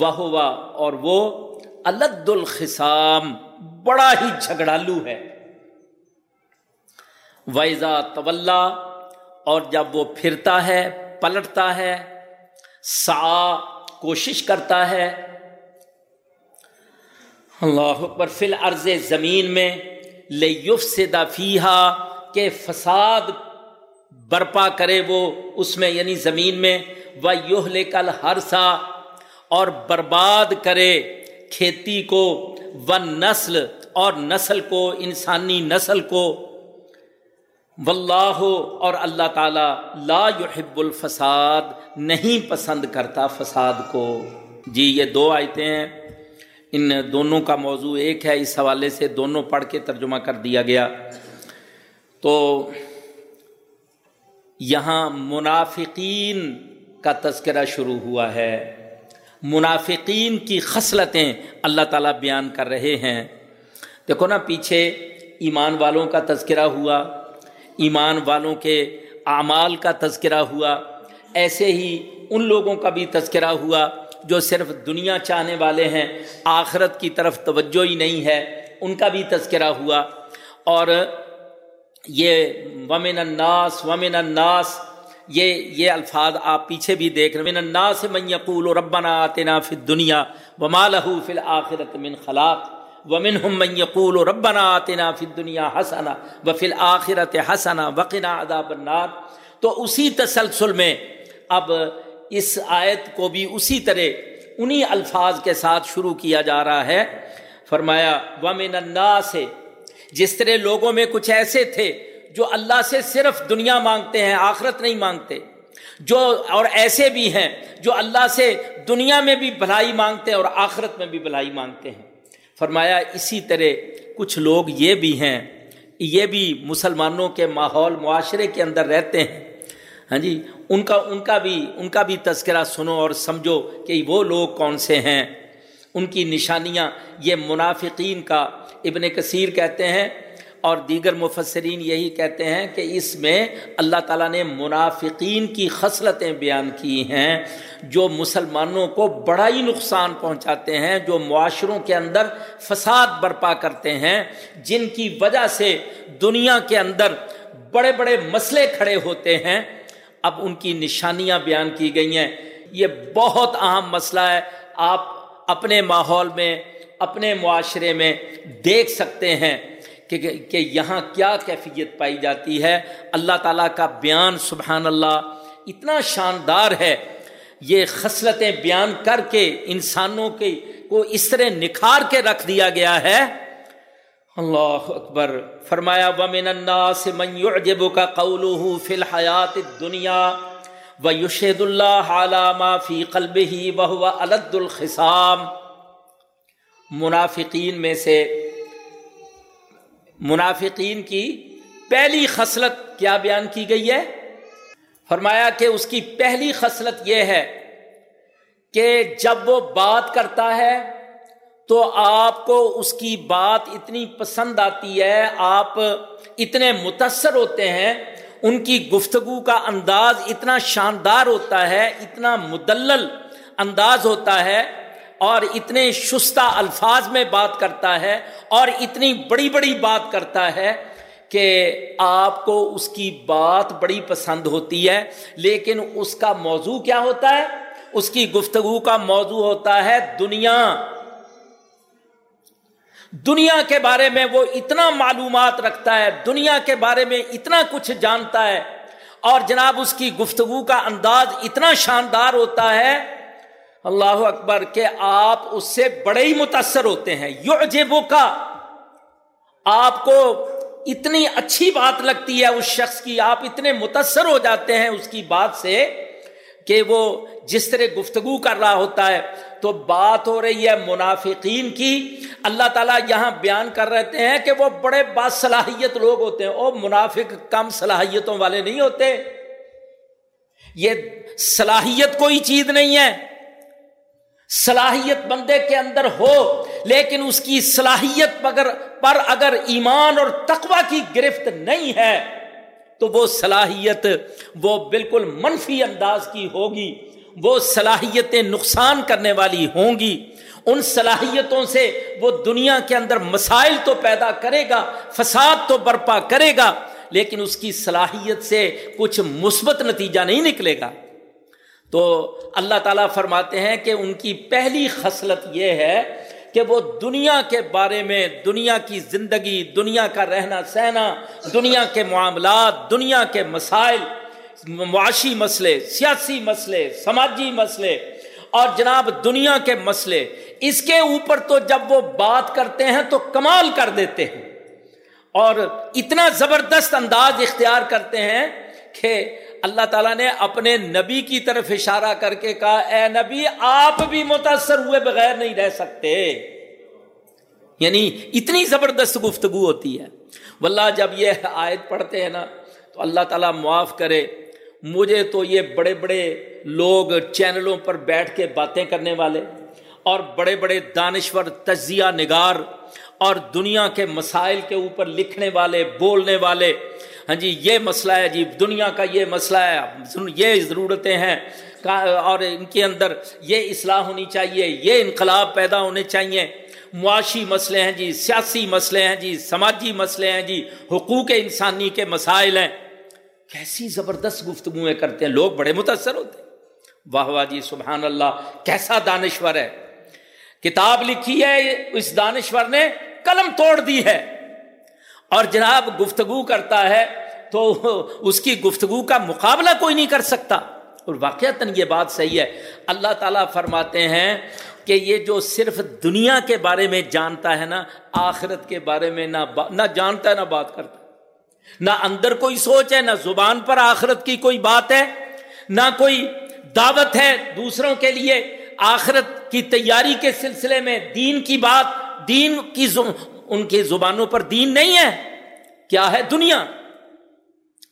وہ اور وہ الد الخسام بڑا ہی جھگڑالو ہے۔ ویزا طلّہ اور جب وہ پھرتا ہے، پلٹتا ہے سا کوشش کرتا ہے۔ اللہ پر فل عرض زمین میں لے یوف سے دفیہ کے فساد برپا کرے وہ اس میں یعنی زمین میں۔ و یوہ لے کل ہر سا اور برباد کرے کھیتی کو و نسل اور نسل کو، انسانی نسل کو۔ واللہ، اور اللہ تعالی لا يحب الفساد، نہیں پسند کرتا فساد کو۔ جی یہ دو آیتیں ہیں۔ ان دونوں کا موضوع ایک ہے، اس حوالے سے دونوں پڑھ کے ترجمہ کر دیا گیا۔ تو یہاں منافقین کا تذکرہ شروع ہوا ہے۔ منافقین کی خصلتیں اللہ تعالیٰ بیان کر رہے ہیں۔ دیکھو نا، پیچھے ایمان والوں کا تذکرہ ہوا، ایمان والوں کے اعمال کا تذکرہ ہوا، ایسے ہی ان لوگوں کا بھی تذکرہ ہوا جو صرف دنیا چاہنے والے ہیں، آخرت کی طرف توجہ ہی نہیں ہے، ان کا بھی تذکرہ ہوا۔ اور یہ ومن الناس ومن الناس یہ یہ الفاظ آپ پیچھے بھی دیکھ رہے من الناس من یقول ربنا آتنا فی الدنیا وما له فی الاخرت من خلاق ومنهم من یقول ربنا آتنا فی الدنیا حسنا وفی الاخرت حسنا وقنا عذاب النار۔ تو اسی تسلسل میں اب اس آیت کو بھی اسی طرح انہی الفاظ کے ساتھ شروع کیا جا رہا ہے۔ فرمایا، ومن الناس، جس طرح لوگوں میں کچھ ایسے تھے جو اللہ سے صرف دنیا مانگتے ہیں، آخرت نہیں مانگتے۔ جو اور ایسے بھی ہیں جو اللہ سے دنیا میں بھی بھلائی مانگتے ہیں اور آخرت میں بھی بھلائی مانگتے ہیں۔ فرمایا، اسی طرح کچھ لوگ یہ بھی ہیں، یہ بھی مسلمانوں کے ماحول، معاشرے کے اندر رہتے ہیں۔ ہاں جی ان کا ان کا بھی، ان کا بھی تذکرہ سنو اور سمجھو کہ وہ لوگ کون سے ہیں۔ ان کی نشانیاں، یہ منافقین کا ابن کثیر کہتے ہیں اور دیگر مفسرین یہی کہتے ہیں کہ اس میں اللہ تعالیٰ نے منافقین کی خصلتیں بیان کی ہیں جو مسلمانوں کو بڑا ہی نقصان پہنچاتے ہیں، جو معاشروں کے اندر فساد برپا کرتے ہیں، جن کی وجہ سے دنیا کے اندر بڑے بڑے مسئلے کھڑے ہوتے ہیں۔ اب ان کی نشانیاں بیان کی گئی ہیں۔ یہ بہت اہم مسئلہ ہے۔ آپ اپنے ماحول میں، اپنے معاشرے میں دیکھ سکتے ہیں۔ کہ کہ یہاں کیا کیفیت پائی جاتی ہے؟ اللہ تعالیٰ کا بیان سبحان اللہ اتنا شاندار ہے۔ یہ خصلتیں بیان کر کے انسانوں کے کو اس طرح نکھار کے رکھ دیا گیا ہے۔ اللہ اکبر۔ فرمایا، ومن الناس من يعجب کا قوله فی الحیات الدنیا ویشہد اللہ علی ما فی قلبه وهو الد الخصام۔ منافقین میں سے منافقین کی پہلی خصلت کیا بیان کی گئی ہے؟ فرمایا کہ اس کی پہلی خصلت یہ ہے کہ جب وہ بات کرتا ہے تو آپ کو اس کی بات اتنی پسند آتی ہے، آپ اتنے متاثر ہوتے ہیں، ان کی گفتگو کا انداز اتنا شاندار ہوتا ہے، اتنا مدلل انداز ہوتا ہے اور اتنے شستہ الفاظ میں بات کرتا ہے اور اتنی بڑی بڑی بات کرتا ہے کہ آپ کو اس کی بات بڑی پسند ہوتی ہے، لیکن اس کا موضوع کیا ہوتا ہے؟ اس کی گفتگو کا موضوع ہوتا ہے دنیا۔ دنیا کے بارے میں وہ اتنا معلومات رکھتا ہے، دنیا کے بارے میں اتنا کچھ جانتا ہے، اور جناب اس کی گفتگو کا انداز اتنا شاندار ہوتا ہے۔ اللہ اکبر کہ آپ اس سے بڑے ہی متاثر ہوتے ہیں۔ یو کا آپ کو اتنی اچھی بات لگتی ہے اس شخص کی، آپ اتنے متاثر ہو جاتے ہیں اس کی بات سے کہ وہ جس طرح گفتگو کر رہا ہوتا ہے۔ تو بات ہو رہی ہے منافقین کی۔ اللہ تعالیٰ یہاں بیان کر رہتے ہیں کہ وہ بڑے باصلاحیت لوگ ہوتے ہیں۔ اور منافق، کم صلاحیتوں والے نہیں ہوتے۔ یہ صلاحیت کوئی چیز نہیں ہے۔ صلاحیت بندے کے اندر ہو، لیکن اس کی صلاحیت پر اگر ایمان اور تقوی کی گرفت نہیں ہے، تو وہ صلاحیت وہ بالکل منفی انداز کی ہوگی۔ وہ صلاحیتیں نقصان کرنے والی ہوں گی۔ ان صلاحیتوں سے وہ دنیا کے اندر مسائل تو پیدا کرے گا، فساد تو برپا کرے گا، لیکن اس کی صلاحیت سے کچھ مثبت نتیجہ نہیں نکلے گا۔ تو اللہ تعالیٰ فرماتے ہیں کہ ان کی پہلی خصلت یہ ہے کہ وہ دنیا کے بارے میں، دنیا کی زندگی، دنیا کا رہنا سہنا، دنیا کے معاملات، دنیا کے مسائل، معاشی مسئلے، سیاسی مسئلے، سماجی مسئلے اور جناب دنیا کے مسئلے، اس کے اوپر تو جب وہ بات کرتے ہیں تو کمال کر دیتے ہیں اور اتنا زبردست انداز اختیار کرتے ہیں کہ اللہ تعالیٰ نے اپنے نبی کی طرف اشارہ کر کے کہا، اے نبی، آپ بھی متاثر ہوئے بغیر نہیں رہ سکتے. یعنی اتنی زبردست گفتگو ہوتی ہے۔ واللہ، جب یہ آیت پڑھتے ہیں نا، تو اللہ تعالیٰ معاف کرے۔ مجھے تو یہ بڑے بڑے لوگ چینلوں پر بیٹھ کے باتیں کرنے والے اور بڑے بڑے دانشور، تجزیہ نگار اور دنیا کے مسائل کے اوپر لکھنے والے، بولنے والے ہاں جی یہ مسئلہ ہے جی دنیا کا یہ مسئلہ ہے یہ ضرورتیں ہیں۔ اور ان کے اندر یہ اصلاح ہونی چاہیے، یہ انقلاب پیدا ہونے چاہیے۔ معاشی مسئلے ہیں جی سیاسی مسئلے ہیں جی سماجی مسئلے ہیں جی حقوق انسانی کے مسائل ہیں۔ کیسی زبردست گفتگویں کرتے ہیں، لوگ بڑے متاثر ہوتے ہیں۔ واہ واہ جی سبحان اللہ، کیسا دانشور ہے۔ کتاب لکھی ہے، اس دانشور نے قلم توڑ دی ہے۔ اور جناب، گفتگو کرتا ہے تو اس کی گفتگو کا مقابلہ کوئی نہیں کر سکتا۔ اور واقعات یہ بات صحیح ہے۔ اللہ تعالیٰ فرماتے ہیں کہ یہ جو صرف دنیا کے بارے میں جانتا ہے نا، آخرت کے بارے میں نہ نہ جانتا ہے، نہ بات کرتا۔ نہ اندر کوئی سوچ ہے، نہ زبان پر آخرت کی کوئی بات ہے۔ نہ کوئی دعوت ہے دوسروں کے لیے۔ آخرت کی تیاری کے سلسلے میں دین کی بات، دین کی ان کی زبانوں پر دین نہیں ہے۔ کیا ہے دنیا؟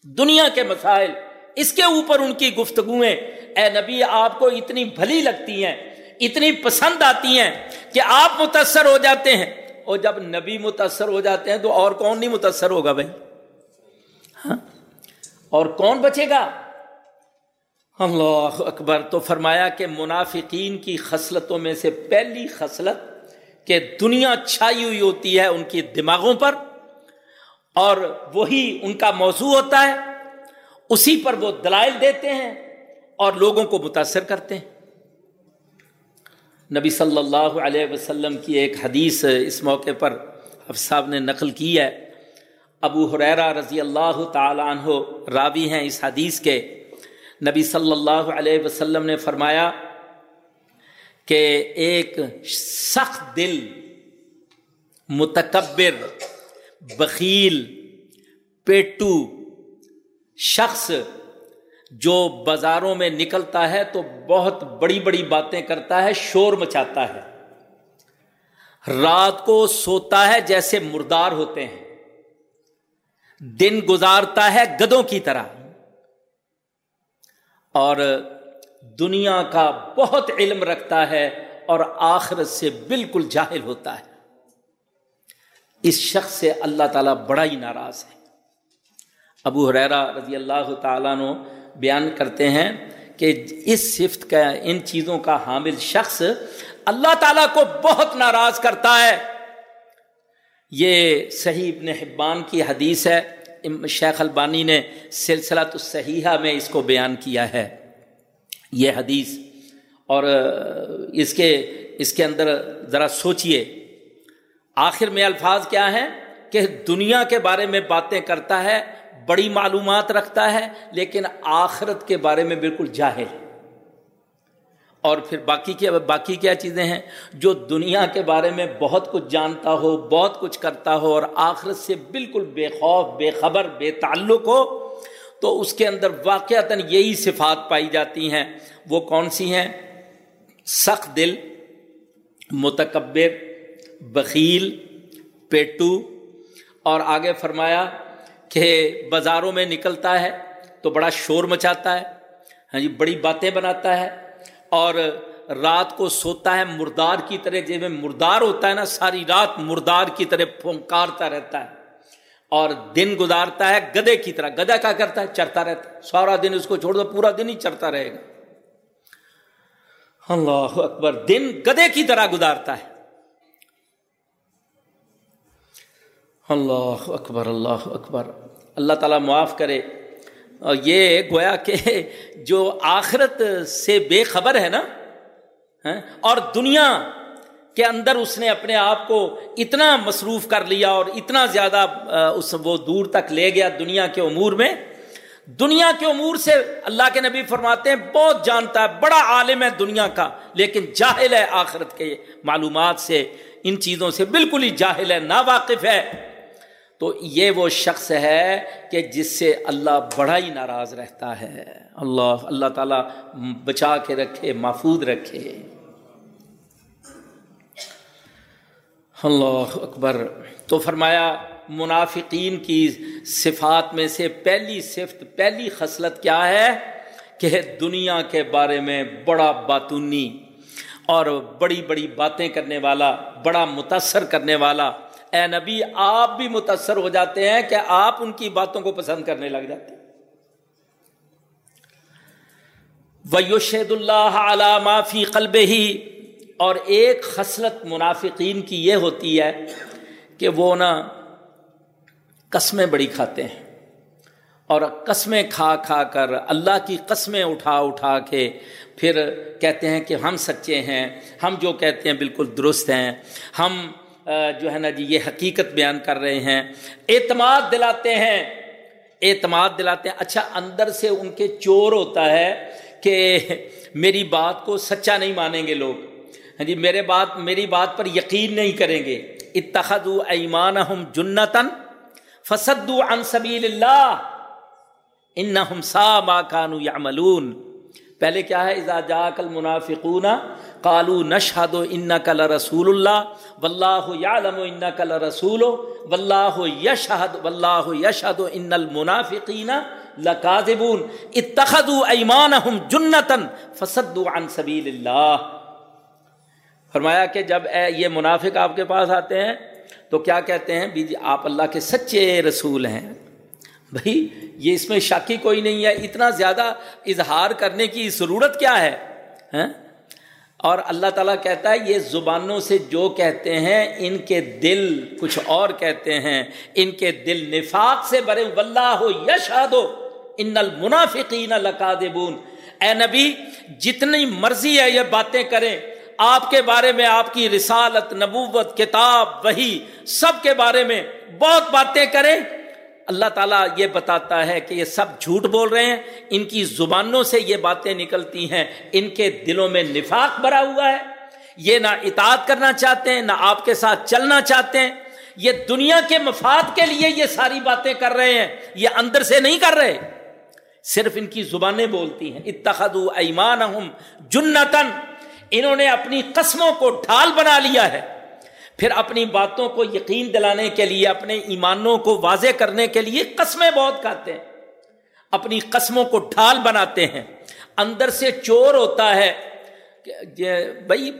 دنیا کے مسائل، اس کے اوپر ان کی گفتگویں۔ اے نبی، آپ کو اتنی بھلی لگتی ہیں، اتنی پسند آتی ہیں کہ آپ متاثر ہو جاتے ہیں۔ اور جب نبی متاثر ہو جاتے ہیں تو اور کون نہیں متاثر ہوگا بھائی؟ ہاں؟ اور کون بچے گا؟ اللہ اکبر، تو فرمایا کہ منافقین کی خصلتوں میں سے پہلی خصلت کہ دنیا چھائی ہوئی ہوتی ہے ان کی دماغوں پر۔ اور وہی ان کا موضوع ہوتا ہے، اسی پر وہ دلائل دیتے ہیں اور لوگوں کو متاثر کرتے ہیں۔ نبی صلی اللہ علیہ وسلم کی ایک حدیث اس موقع پر اب صاحب نے نقل کی ہے۔ ابو حریرا رضی اللہ تعالیٰ عنہ راوی ہیں اس حدیث کے۔ نبی صلی اللہ علیہ وسلم نے فرمایا کہ ایک سخت دل، متکبر بخیل، پیٹو، شخص جو بازاروں میں نکلتا ہے تو بہت بڑی بڑی باتیں کرتا ہے، شور مچاتا ہے۔ رات کو سوتا ہے جیسے مردار ہوتے ہیں۔ دن گزارتا ہے گدوں کی طرح۔ اور دنیا کا بہت علم رکھتا ہے اور آخرت سے بالکل جاہل ہوتا ہے۔ اس شخص سے اللہ تعالیٰ بڑا ہی ناراض ہے۔ ابو حریرا رضی اللہ تعالیٰ نے بیان کرتے ہیں کہ اس صفت کا، ان چیزوں کا حامل شخص اللہ تعالیٰ کو بہت ناراض کرتا ہے۔ یہ صحیح ابن حبان کی حدیث ہے۔ شیخ البانی نے سلسلہ تو صحیحہ میں اس کو بیان کیا ہے۔ یہ حدیث اور اس کے اس کے اندر ذرا سوچئے۔ آخر میں الفاظ کیا ہیں؟ کہ دنیا کے بارے میں باتیں کرتا ہے، بڑی معلومات رکھتا ہے، لیکن آخرت کے بارے میں بالکل جاہل اور پھر باقی کیا باقی کیا چیزیں ہیں؟ جو دنیا کے بارے میں بہت کچھ جانتا ہو، بہت کچھ کرتا ہو اور آخرت سے بالکل بے خوف، بے خبر، بے تعلق ہو، تو اس کے اندر واقعتاً یہی صفات پائی جاتی ہیں۔ وہ کون سی ہیں؟ سخت دل، متکبر بخیل، پیٹو، اور آگے فرمایا کہ بازاروں میں نکلتا ہے تو بڑا شور مچاتا ہے ہاں جی بڑی باتیں بناتا ہے، اور رات کو سوتا ہے مردار کی طرح، جیسے مردار ہوتا ہے نا، ساری رات مردار کی طرح پھونکارتا رہتا ہے، اور دن گزارتا ہے گدے کی طرح۔ گدا کیا کرتا ہے؟ چرتا رہتا ہے۔ سارا دن اس کو چھوڑ دو، پورا دن ہی چرتا رہے گا۔ اللہ اکبر۔ دن گدے کی طرح گزارتا ہے۔ اللہ اکبر اللہ اکبر۔ اللہ تعالیٰ معاف کرے۔ یہ گویا کہ جو آخرت سے بے خبر ہے نا ہاں، اور دنیا کے اندر اس نے اپنے آپ کو اتنا مصروف کر لیا اور اتنا زیادہ اس وہ دور تک لے گیا دنیا کے امور میں۔ دنیا کے امور سے اللہ کے نبی فرماتے ہیں، بہت جانتا ہے، بڑا عالم ہے دنیا کا، لیکن جاہل ہے آخرت کے معلومات سے، ان چیزوں سے بالکل ہی جاہل ہے نا واقف ہے۔ تو یہ وہ شخص ہے کہ جس سے اللہ بڑا ہی ناراض رہتا ہے۔ اللہ اللہ تعالیٰ بچا کے رکھے، محفوظ رکھے۔ اللہ اکبر۔ تو فرمایا، منافقین کی صفات میں سے پہلی صفت، پہلی خصلت کیا ہے؟ کہ دنیا کے بارے میں بڑا باتونی اور بڑی بڑی باتیں کرنے والا، بڑا متاثر کرنے والا اے نبی، آپ بھی متاثر ہو جاتے ہیں کہ آپ ان کی باتوں کو پسند کرنے لگ جاتے ہیں۔ ویوشید اللہ علامہ فی قلب ہی اور ایک خصلت منافقین کی یہ ہوتی ہے کہ وہ نا قسمیں بڑی کھاتے ہیں۔ اور قسمیں کھا کھا کر اللہ کی قسمیں اٹھا اٹھا کے پھر کہتے ہیں کہ ہم سچے ہیں، ہم جو کہتے ہیں بالکل درست ہیں۔ ہم جو ہے نا جی یہ حقیقت بیان کر رہے ہیں۔ اعتماد دلاتے ہیں۔ اعتماد دلاتے ہیں۔ اچھا اندر سے ان کے چور ہوتا ہے کہ میری بات کو سچا نہیں مانیں گے لوگ۔ ہاں جی میرے بات، میری بات پر یقین نہیں کریں گے۔ اتخذ ایمان ہم جنتن فسد عن سبیل اللہ۔ انہم سا ما کانو یعملون۔ پہلے کیا ہے؟ اذا جاک المنافقون قالو نشہد و ان انک لرسول اللہ واللہ یعلم و ان انک لرسول واللہ یشہد واللہ یشہد و ان المنافقین لکاذبون اتخذوا ایمانہم جنتا فسدوا عن سبیل اللہ فرمایا کہ جب اے یہ منافق آپ کے پاس آتے ہیں، تو کیا کہتے ہیں؟ جی آپ اللہ کے سچے رسول ہیں۔ بھائی، یہ اس میں شاکی کوئی نہیں ہے۔ اتنا زیادہ اظہار کرنے کی ضرورت کیا ہے؟ ہاں؟ اور اللہ تعالیٰ کہتا ہے یہ زبانوں سے جو کہتے ہیں ان کے دل کچھ اور کہتے ہیں، ان کے دل نفاق سے بھرے، واللہ ہو یش ہو ان المنافقین لکادبون اے نبی، جتنی مرضی ہے یہ باتیں کریں، آپ کے بارے میں آپ کی رسالت، نبوت، کتاب وہی سب کے بارے میں بہت باتیں کریں۔ اللہ تعالیٰ یہ بتاتا ہے کہ یہ سب جھوٹ بول رہے ہیں، ان کی زبانوں سے یہ باتیں نکلتی ہیں، ان کے دلوں میں نفاق بھرا ہوا ہے۔ یہ نہ اطاعت کرنا چاہتے ہیں، نہ آپ کے ساتھ چلنا چاہتے ہیں۔ یہ دنیا کے مفاد کے لیے یہ ساری باتیں کر رہے ہیں، یہ اندر سے نہیں کر رہے۔ صرف ان کی زبانیں بولتی ہیں۔ اتخذوا ایمانہم جنتن انہوں نے اپنی قسموں کو ڈھال بنا لیا ہے۔ پھر اپنی باتوں کو یقین دلانے کے لیے، اپنے ایمانوں کو واضح کرنے کے لیے قسمیں بہت کھاتے ہیں۔ اپنی قسموں کو ڈھال بناتے ہیں۔ اندر سے چور ہوتا ہے بھائی،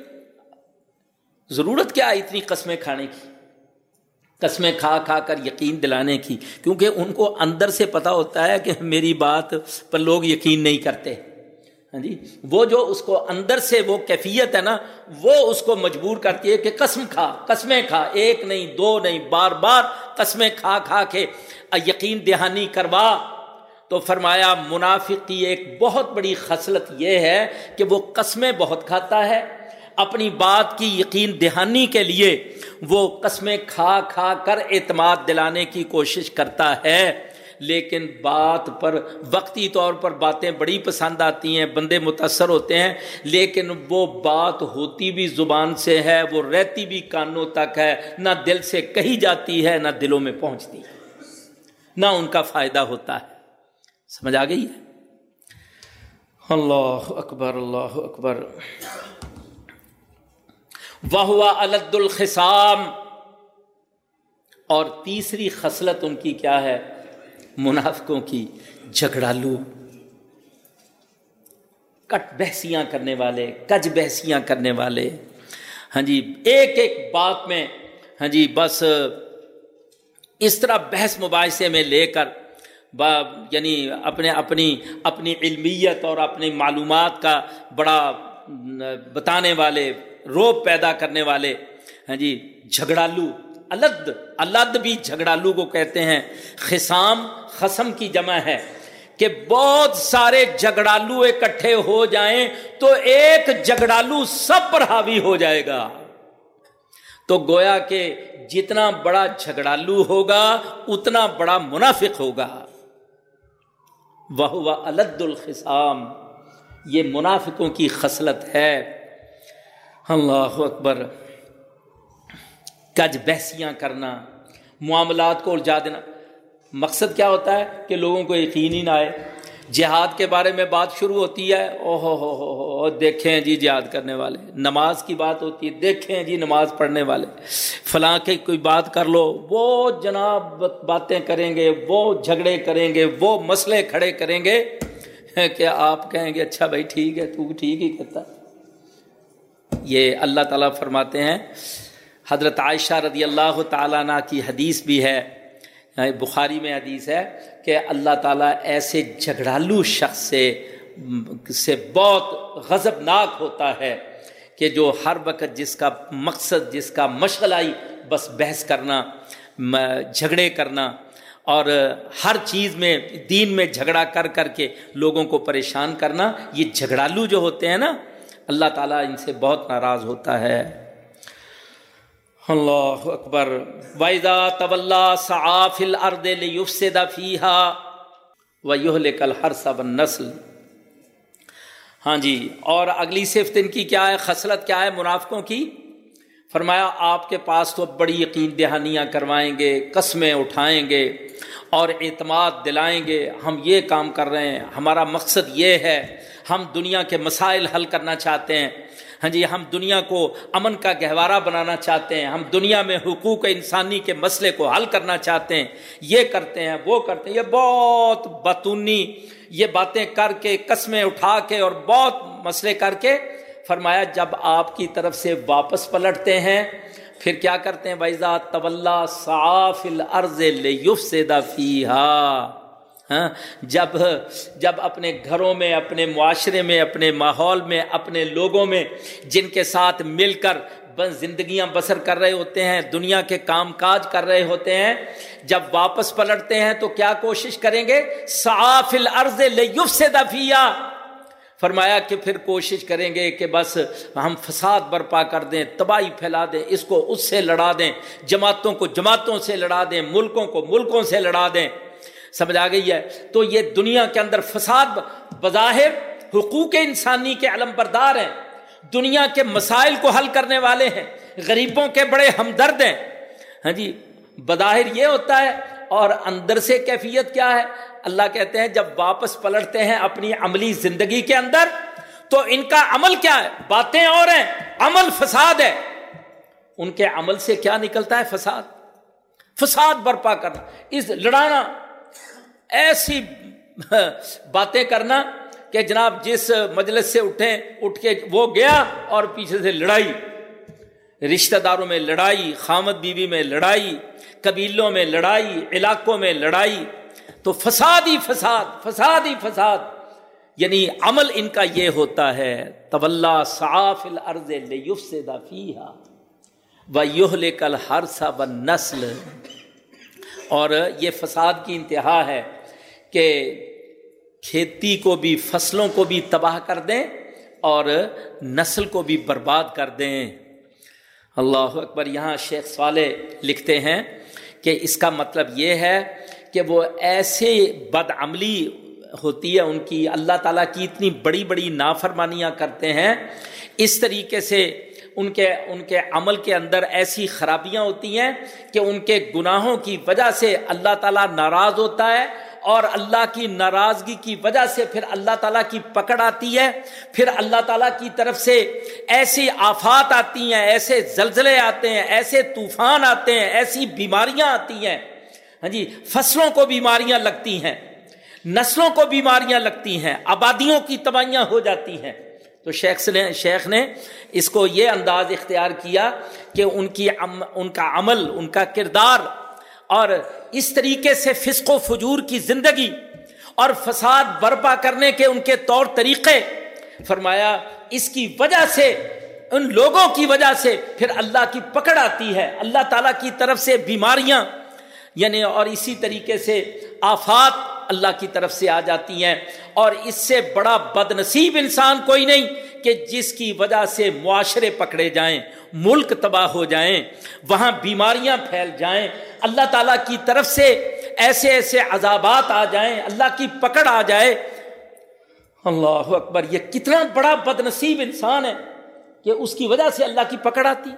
ضرورت کیا ہے اتنی قسمیں کھانے کی؟ قسمیں کھا کھا کر یقین دلانے کی۔ کیونکہ ان کو اندر سے پتا ہوتا ہے کہ میری بات پر لوگ یقین نہیں کرتے۔ ہاں جی وہ جو اس کو اندر سے وہ کیفیت ہے نا، وہ اس کو مجبور کرتی ہے کہ قسم کھا، قسمیں کھا، ایک نہیں، دو نہیں، بار بار قسمیں کھا کھا کے یقین دہانی کروا۔ تو فرمایا منافق کی ایک بہت بڑی خصلت یہ ہے کہ وہ قسمیں بہت کھاتا ہے۔ اپنی بات کی یقین دہانی کے لیے وہ قسمیں کھا کھا کر اعتماد دلانے کی کوشش کرتا ہے۔ لیکن بات پر وقتی طور پر باتیں بڑی پسند آتی ہیں، بندے متاثر ہوتے ہیں، لیکن وہ بات ہوتی بھی زبان سے ہے، وہ رہتی بھی کانوں تک ہے، نہ دل سے کہی جاتی ہے، نہ دلوں میں پہنچتی ہے۔ نہ ان کا فائدہ ہوتا ہے۔ سمجھ آ گئی ہے؟ اللہ اکبر اللہ اکبر۔ واہ الد الخسام اور تیسری خصلت ان کی کیا ہے؟ منافقوں کی جھگڑالو، کٹ بحثیاں کرنے والے، کج بحثیاں کرنے والے۔ ہاں جی ایک ایک بات میں ہاں جی بس اس طرح بحث مباحثے میں لے کر یعنی اپنے، اپنی اپنی علمیت اور اپنی معلومات کا بڑا بتانے والے روپ پیدا کرنے والے ہاں جی جھگڑالو۔ الد الد بھی جھگڑالو کو کہتے ہیں۔ خسام، خسم کی جمع ہے کہ بہت سارے جگڑالو اکٹھے ہو جائیں تو ایک جگڑالو سب پر حاوی ہو جائے گا۔ تو گویا کہ جتنا بڑا جھگڑالو ہوگا، اتنا بڑا منافق ہوگا۔ وہ الد الخسام، یہ منافقوں کی خصلت ہے۔ اللہ اکبر۔ کج بحثیاں کرنا، معاملات کو الجھا دینا۔ مقصد کیا ہوتا ہے؟ کہ لوگوں کو یقین ہی نہ آئے۔ جہاد کے بارے میں بات شروع ہوتی ہے او ہو ہو ہو ہو، دیکھیں جی جہاد کرنے والے۔ نماز کی بات ہوتی ہے، دیکھیں جی نماز پڑھنے والے۔ فلاں کے کوئی بات کر لو، وہ جناب باتیں کریں گے، وہ جھگڑے کریں گے، وہ مسئلے کھڑے کریں گے۔ کہ آپ کہیں گے اچھا بھائی ٹھیک ہے، تو ٹھیک ہی کہتا۔ یہ اللہ تعالیٰ فرماتے ہیں۔ حضرت عائشہ رضی اللہ تعالیٰ عنہ کی حدیث بھی ہے، بخاری میں حدیث ہے کہ اللہ تعالیٰ ایسے جھگڑالو شخص سے سے بہت غضب ناک ہوتا ہے کہ جو ہر وقت جس کا مقصد، جس کا مشغلائی بس بحث کرنا جھگڑے کرنا اور ہر چیز میں، دین میں جھگڑا کر کر کے لوگوں کو پریشان کرنا، یہ جھگڑالو جو ہوتے ہیں نا، اللہ تعالیٰ ان سے بہت ناراض ہوتا ہے۔ اللہ اکبر۔ ویزا طول صافل ارد یوفسدا فیحا و یوہ کل ہر سب نسل ہاں جی اور اگلی صفت ان کی کیا ہے؟ خصلت کیا ہے منافقوں کی؟ فرمایا، آپ کے پاس تو بڑی یقین دہانیاں کروائیں گے، قسمیں اٹھائیں گے اور اعتماد دلائیں گے۔ ہم یہ کام کر رہے ہیں، ہمارا مقصد یہ ہے، ہم دنیا کے مسائل حل کرنا چاہتے ہیں۔ ہاں جی ہم دنیا کو امن کا گہوارہ بنانا چاہتے ہیں، ہم دنیا میں حقوق انسانی کے مسئلے کو حل کرنا چاہتے ہیں، یہ کرتے ہیں، وہ کرتے ہیں، یہ بہت بتونی یہ باتیں کر کے، قسمیں اٹھا کے اور بہت مسئلے کر کے فرمایا، جب آپ کی طرف سے واپس پلٹتے ہیں، پھر کیا کرتے ہیں؟ ویزا طول صاف الارض لیفسد فیہا ہاں جب جب اپنے گھروں میں، اپنے معاشرے میں، اپنے ماحول میں، اپنے لوگوں میں جن کے ساتھ مل کر زندگیاں بسر کر رہے ہوتے ہیں، دنیا کے کام کاج کر رہے ہوتے ہیں، جب واپس پلٹتے ہیں تو کیا کوشش کریں گے؟ صاف الارض لیف سے دفیہ فرمایا کہ پھر کوشش کریں گے کہ بس ہم فساد برپا کر دیں، تباہی پھیلا دیں، اس کو اس سے لڑا دیں، جماعتوں کو جماعتوں سے لڑا دیں، ملکوں کو ملکوں سے لڑا دیں۔ سمجھ آ گئی ہے۔ تو یہ دنیا کے اندر فساد بظاہر حقوق انسانی کے علم بردار ہیں۔ دنیا کے مسائل کو حل کرنے والے ہیں۔ غریبوں کے بڑے ہمدرد ہیں۔ ہاں جی بظاہر یہ ہوتا ہے، اور اندر سے کیفیت کیا ہے؟ اللہ کہتے ہیں، جب واپس پلٹتے ہیں اپنی عملی زندگی کے اندر، تو ان کا عمل کیا ہے؟ باتیں اور ہیں۔ عمل فساد ہے۔ ان کے عمل سے کیا نکلتا ہے؟ فساد۔ فساد برپا کرنا۔ اس لڑانا ایسی باتیں کرنا کہ جناب جس مجلس سے اٹھیں، اٹھ کے وہ گیا اور پیچھے سے لڑائی۔ رشتہ داروں میں لڑائی، خامد بیوی میں لڑائی، قبیلوں میں لڑائی، علاقوں میں لڑائی۔ تو فساد ہی فساد فساد ہی فساد۔ یعنی عمل ان کا یہ ہوتا ہے طول صاف الارض لیفسد فیہا و یہلک ہر سب نسل اور یہ فساد کی انتہا ہے۔ کہ کھیتی کو بھی، فصلوں کو بھی تباہ کر دیں اور نسل کو بھی برباد کر دیں۔ اللہ اکبر، یہاں شیخ صالح لکھتے ہیں کہ اس کا مطلب یہ ہے کہ وہ ایسے بد عملی ہوتی ہے، ان کی اللہ تعالیٰ کی اتنی بڑی بڑی نافرمانیاں کرتے ہیں۔ اس طریقے سے ان کے ان کے عمل کے اندر ایسی خرابیاں ہوتی ہیں کہ ان کے گناہوں کی وجہ سے اللہ تعالیٰ ناراض ہوتا ہے اور اللہ کی ناراضگی کی وجہ سے پھر اللہ تعالیٰ کی پکڑ آتی ہے۔ پھر اللہ تعالیٰ کی طرف سے ایسی آفات آتی ہیں، ایسے زلزلے آتے ہیں، ایسے طوفان آتے ہیں، ایسی بیماریاں آتی ہیں۔ ہاں جی فصلوں کو بیماریاں لگتی ہیں، نسلوں کو بیماریاں لگتی ہیں، آبادیوں کی تباہیاں ہو جاتی ہیں۔ تو شیخ نے شیخ نے اس کو یہ انداز اختیار کیا کہ ان کی ان کا عمل، ان کا کردار اور اس طریقے سے فسق و فجور کی زندگی اور فساد برپا کرنے کے ان کے طور طریقے، فرمایا، اس کی وجہ سے، ان لوگوں کی وجہ سے پھر اللہ کی پکڑ آتی ہے، اللہ تعالیٰ کی طرف سے بیماریاں یعنی اور اسی طریقے سے آفات اللہ کی طرف سے آ جاتی ہیں۔ اور اس سے بڑا بد نصیب انسان کوئی نہیں کہ جس کی وجہ سے معاشرے پکڑے جائیں، ملک تباہ ہو جائیں، وہاں بیماریاں پھیل جائیں، اللہ تعالیٰ کی طرف سے ایسے ایسے عذابات آ جائیں، اللہ کی پکڑ آ جائے۔ اللہ اکبر، یہ کتنا بڑا بد نصیب انسان ہے کہ اس کی وجہ سے اللہ کی پکڑ آتی۔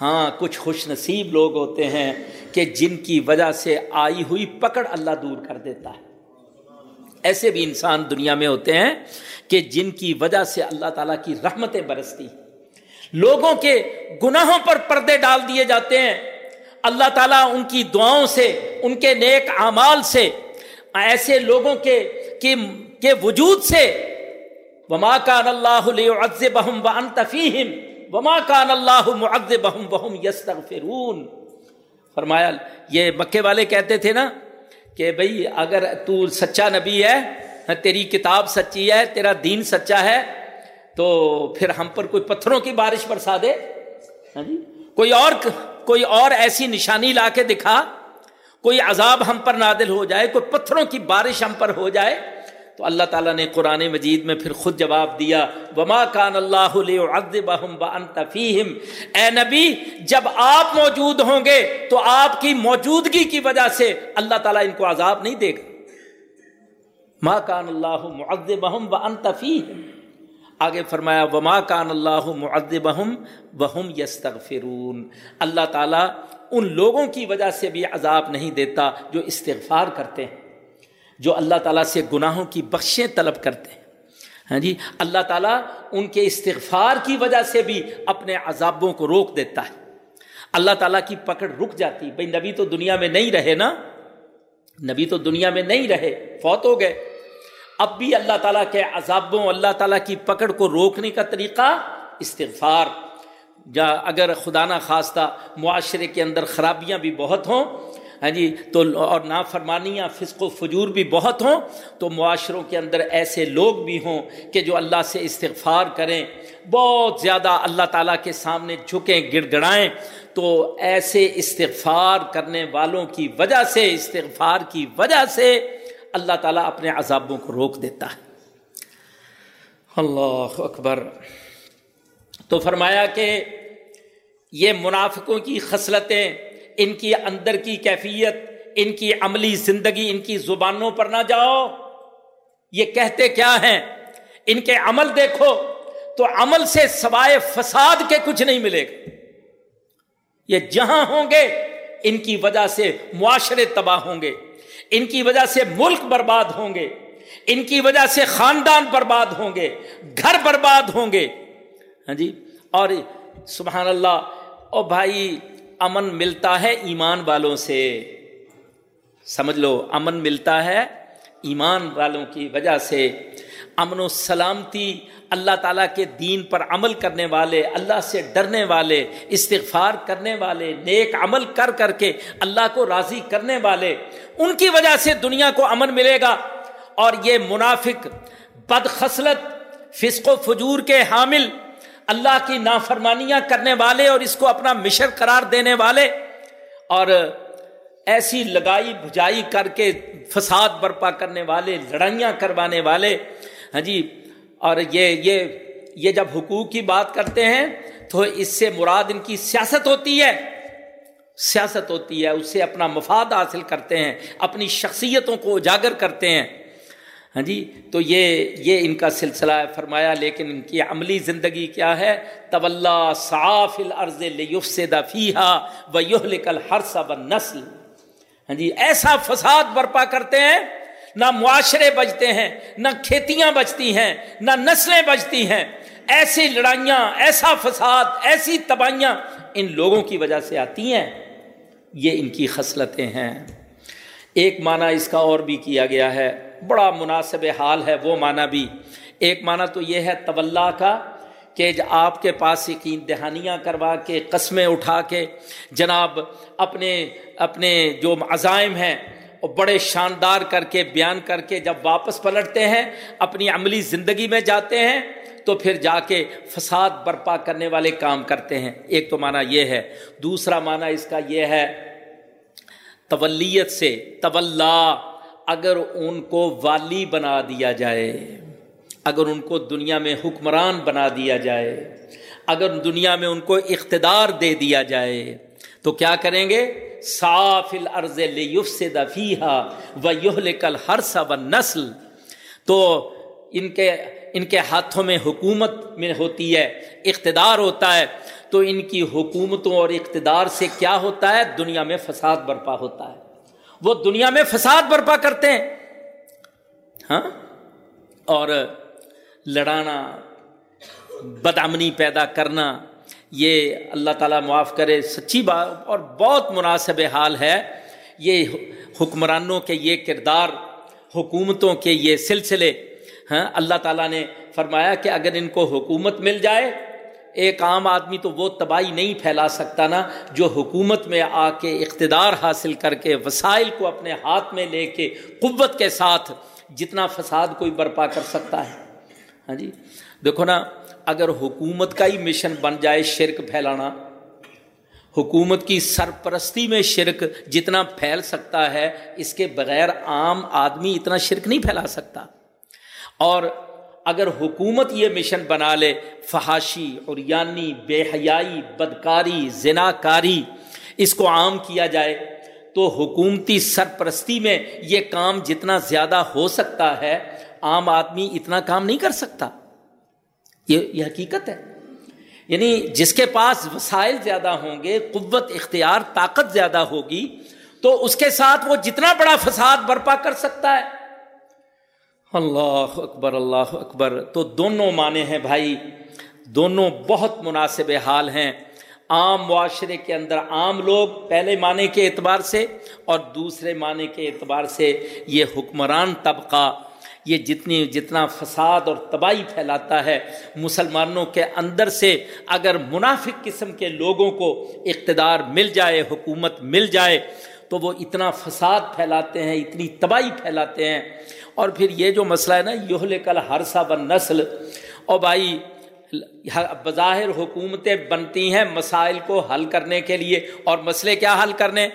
ہاں کچھ خوش نصیب لوگ ہوتے ہیں کہ جن کی وجہ سے آئی ہوئی پکڑ اللہ دور کر دیتا ہے۔ ایسے بھی انسان دنیا میں ہوتے ہیں کہ جن کی وجہ سے اللہ تعالیٰ کی رحمتیں برستی۔ لوگوں کے گناہوں پر پردے ڈال دیے جاتے ہیں۔ اللہ تعالیٰ ان کی دعاؤں سے، ان کے نیک اعمال سے، ایسے لوگوں کے کے وجود سے۔ وما کان اللہ بہم و انتفیم وما کان اللہ بہم بہم یس فرمایا، یہ مکے والے کہتے تھے نا کہ بھئی اگر تو سچا نبی ہے تیری کتاب سچی ہے، تیرا دین سچا ہے، تو پھر ہم پر کوئی پتھروں کی بارش برسا دے۔ ہاں جی؟ کوئی اور کوئی اور ایسی نشانی لا کے دکھا۔ کوئی عذاب ہم پر نادل ہو جائے، کوئی پتھروں کی بارش ہم پر ہو جائے۔ تو اللہ تعالیٰ نے قرآن مجید میں پھر خود جواب دیا، وما کان اللہ اے نبی، جب آپ موجود ہوں گے، تو آپ کی موجودگی کی وجہ سے اللہ تعالیٰ ان کو عذاب نہیں دے گا۔ ما کان اللہ معذبہم وانت فیہم آگے فرمایا، وما کان اللہ معذبہم وہم یستغفرون اللہ تعالیٰ ان لوگوں کی وجہ سے بھی عذاب نہیں دیتا جو استغفار کرتے ہیں، جو اللہ تعالیٰ سے گناہوں کی بخشیں طلب کرتے ہیں۔ ہاں جی اللہ تعالیٰ ان کے استغفار کی وجہ سے بھی اپنے عذابوں کو روک دیتا ہے۔ اللہ تعالیٰ کی پکڑ رک جاتی بھائی نبی تو دنیا میں نہیں رہے نا؟ نبی تو دنیا میں نہیں رہے، فوت ہو گئے۔ اب بھی اللہ تعالیٰ کے عذابوں، اللہ تعالیٰ کی پکڑ کو روکنے کا طریقہ استغفار۔ یا اگر خدا نہ خواستہ معاشرے کے اندر خرابیاں بھی بہت ہوں ہاں جی تو اور نافرمانیاں، فسق و فجور بھی بہت ہوں، تو معاشروں کے اندر ایسے لوگ بھی ہوں کہ جو اللہ سے استغفار کریں، بہت زیادہ اللہ تعالیٰ کے سامنے جھکیں گڑ گڑائیں تو ایسے استغفار کرنے والوں کی وجہ سے، استغفار کی وجہ سے اللہ تعالیٰ اپنے عذابوں کو روک دیتا ہے۔ اللہ اکبر۔ تو فرمایا کہ یہ منافقوں کی خصلتیں، ان کی اندر کی کیفیت، ان کی عملی زندگی، ان کی زبانوں پر نہ جاؤ۔ یہ کہتے کیا ہیں؟ ان کے عمل دیکھو تو عمل سے سوائے فساد کے کچھ نہیں ملے گا۔ یہ جہاں ہوں گے، ان کی وجہ سے معاشرے تباہ ہوں گے۔ ان کی وجہ سے ملک برباد ہوں گے، ان کی وجہ سے خاندان برباد ہوں گے، گھر برباد ہوں گے۔ ہاں جی؟ اور سبحان اللہ، او بھائی، امن ملتا ہے ایمان والوں سے۔ سمجھ لو، امن ملتا ہے ایمان والوں کی وجہ سے۔ امن و سلامتی اللہ تعالیٰ کے دین پر عمل کرنے والے، اللہ سے ڈرنے والے، استغفار کرنے والے، نیک عمل کر کر کے اللہ کو راضی کرنے والے۔ ان کی وجہ سے دنیا کو امن ملے گا اور یہ منافق بد خصلت فسق و فجور کے حامل، اللہ کی نافرمانیاں کرنے والے اور اس کو اپنا مشر قرار دینے والے اور ایسی لگائی بھجائی کر کے فساد برپا کرنے والے، لڑائیاں کروانے والے۔ ہاں جی اور یہ یہ یہ جب حقوق کی بات کرتے ہیں تو اس سے مراد ان کی سیاست ہوتی ہے۔ سیاست ہوتی ہے، اس سے اپنا مفاد حاصل کرتے ہیں، اپنی شخصیتوں کو اجاگر کرتے ہیں۔ ہاں جی تو یہ یہ ان کا سلسلہ ہے فرمایا، لیکن ان کی عملی زندگی کیا ہے؟ طول صاف العرض فیحا و یوہ لکل ہر سب نسل ہاں جی ایسا فساد برپا کرتے ہیں، نہ معاشرے بجتے ہیں، نہ کھیتیاں بچتی ہیں، نہ نسلیں بچتی ہیں۔ ایسی لڑائیاں، ایسا فساد، ایسی تباہیاں ان لوگوں کی وجہ سے آتی ہیں۔ یہ ان کی خصلتیں ہیں۔ ایک معنی اس کا اور بھی کیا گیا ہے۔ بڑا مناسب حال ہے وہ معنی بھی۔ ایک معنی تو یہ ہے طول کا کہ آپ کے پاس یقین دہانیاں کروا کے، قسمیں اٹھا کے، جناب اپنے اپنے جو عزائم ہیں، وہ بڑے شاندار کر کے، بیان کر کے جب واپس پلٹتے ہیں، اپنی عملی زندگی میں جاتے ہیں تو پھر جا کے فساد برپا کرنے والے کام کرتے ہیں۔ ایک تو معنی یہ ہے۔ دوسرا معنی اس کا یہ ہے، تولیت سے طول اگر ان کو والی بنا دیا جائے، اگر ان کو دنیا میں حکمران بنا دیا جائے، اگر دنیا میں ان کو اقتدار دے دیا جائے، تو کیا کریں گے؟ صاف الارض لیف سے دفیحا و یوہ کل ہر سا و نسل تو ان کے ان کے ہاتھوں میں حکومت میں ہوتی ہے، اقتدار ہوتا ہے۔ تو ان کی حکومتوں اور اقتدار سے کیا ہوتا ہے؟ دنیا میں فساد برپا ہوتا ہے۔ وہ دنیا میں فساد برپا کرتے ہیں۔ ہاں؟ اور لڑانا، بدامنی پیدا کرنا، یہ اللہ تعالیٰ معاف کرے، سچی بات اور بہت مناسب حال ہے۔ یہ حکمرانوں کے یہ کردار، حکومتوں کے یہ سلسلے ہاں اللہ تعالیٰ نے فرمایا کہ اگر ان کو حکومت مل جائے، ایک عام آدمی تو وہ تباہی نہیں پھیلا سکتا نا، جو حکومت میں آ کے اقتدار حاصل کر کے، وسائل کو اپنے ہاتھ میں لے کے، قوت کے ساتھ جتنا فساد کوئی برپا کر سکتا ہے۔ ہاں جی؟ دیکھو نا، اگر حکومت کا ہی مشن بن جائے شرک پھیلانا، حکومت کی سرپرستی میں شرک جتنا پھیل سکتا ہے، اس کے بغیر عام آدمی اتنا شرک نہیں پھیلا سکتا۔ اور اگر حکومت یہ مشن بنا لے، فحاشی اور یعنی بے حیائی، بدکاری زنا کاری اس کو عام کیا جائے، تو حکومتی سرپرستی میں یہ کام جتنا زیادہ ہو سکتا ہے، عام آدمی اتنا کام نہیں کر سکتا۔ یہ یہ حقیقت ہے۔ یعنی جس کے پاس وسائل زیادہ ہوں گے، قوت، اختیار، طاقت زیادہ ہوگی، تو اس کے ساتھ وہ جتنا بڑا فساد برپا کر سکتا ہے۔ اللہ اکبر اللہ اکبر۔ تو دونوں معنی ہیں بھائی، دونوں بہت مناسب حال ہیں۔ عام معاشرے کے اندر عام لوگ پہلے معنی کے اعتبار سے اور دوسرے معنی کے اعتبار سے یہ حکمران طبقہ، یہ جتنی، جتنا فساد اور تباہی پھیلاتا ہے، مسلمانوں کے اندر سے اگر منافق قسم کے لوگوں کو اقتدار مل جائے، حکومت مل جائے، تو وہ اتنا فساد پھیلاتے ہیں، اتنی تباہی پھیلاتے ہیں۔ اور پھر یہ جو مسئلہ ہے نا یہ کل ہر سا بن نسل۔ اور بھائی، بظاہر حکومتیں بنتی ہیں مسائل کو حل کرنے کے لیے۔ اور مسئلے کیا حل کرنے؟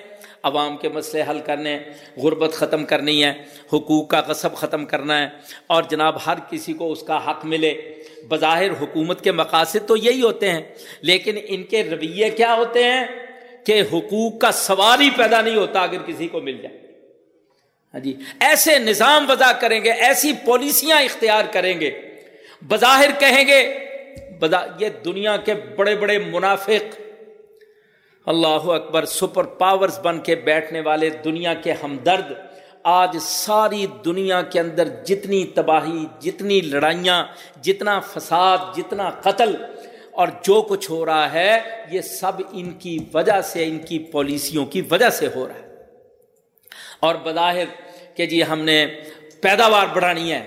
عوام کے مسئلے حل کرنے۔ غربت ختم کرنی ہے، حقوق کا غصب ختم کرنا ہے۔ اور جناب، ہر کسی کو اس کا حق ملے۔ بظاہر حکومت کے مقاصد تو یہی ہوتے ہیں، لیکن ان کے رویے کیا ہوتے ہیں؟ کہ حقوق کا سوال ہی پیدا نہیں ہوتا اگر کسی کو مل جائے۔ ہاں جی ایسے نظام وضع کریں گے، ایسی پالیسیاں اختیار کریں گے۔ بظاہر کہیں گے یہ دنیا کے بڑے بڑے منافق۔ اللہ اکبر، سپر پاورز بن کے بیٹھنے والے دنیا کے ہمدرد۔ آج ساری دنیا کے اندر جتنی تباہی، جتنی لڑائیاں، جتنا فساد، جتنا قتل، اور جو کچھ ہو رہا ہے، یہ سب ان کی وجہ سے، ان کی پالیسیوں کی وجہ سے ہو رہا ہے۔ اور بظاہر کہ جی ہم نے پیداوار بڑھانی ہے،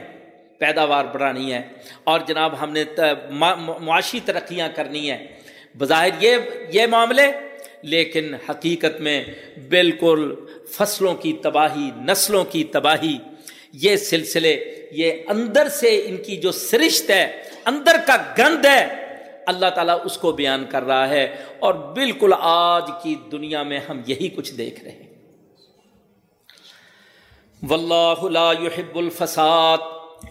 پیداوار بڑھانی ہے اور جناب ہم نے معاشی ترقیاں کرنی ہے بظاہر یہ یہ معاملے، لیکن حقیقت میں بالکل فصلوں کی تباہی، نسلوں کی تباہی، یہ سلسلے، یہ اندر سے ان کی جو سرشت ہے، اندر کا گند ہے، اللہ تعالیٰ اس کو بیان کر رہا ہے۔ اور بالکل آج کی دنیا میں ہم یہی کچھ دیکھ رہے ہیں۔ واللہ لا يحب الفساد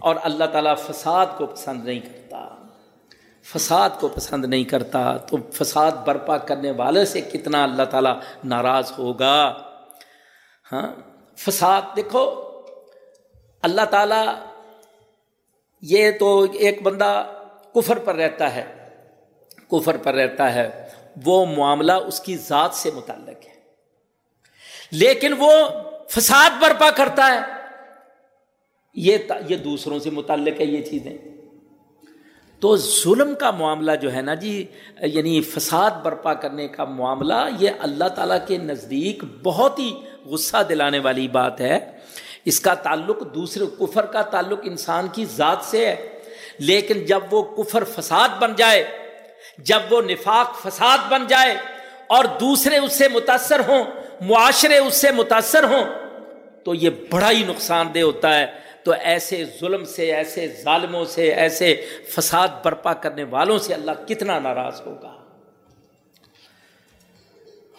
اور اللہ تعالیٰ فساد کو پسند نہیں کرتا۔ فساد کو پسند نہیں کرتا تو فساد برپا کرنے والے سے کتنا اللہ تعالیٰ ناراض ہوگا۔ ہاں فساد دیکھو، اللہ تعالیٰ یہ تو ایک بندہ کفر پر رہتا ہے، کفر پر رہتا ہے، وہ معاملہ اس کی ذات سے متعلق ہے۔ لیکن وہ فساد برپا کرتا ہے۔ یہ یہ دوسروں سے متعلق ہے یہ چیزیں۔ تو ظلم کا معاملہ جو ہے نا جی یعنی فساد برپا کرنے کا معاملہ، یہ اللہ تعالیٰ کے نزدیک بہت ہی غصہ دلانے والی بات ہے۔ اس کا تعلق دوسرے کفر کا تعلق انسان کی ذات سے ہے۔ لیکن جب وہ کفر فساد بن جائے، جب وہ نفاق فساد بن جائے اور دوسرے اس سے متاثر ہوں، معاشرے اس سے متاثر ہوں تو یہ بڑا ہی نقصان دہ ہوتا ہے۔ تو ایسے ظلم سے، ایسے ظالموں سے، ایسے فساد برپا کرنے والوں سے اللہ کتنا ناراض ہوگا۔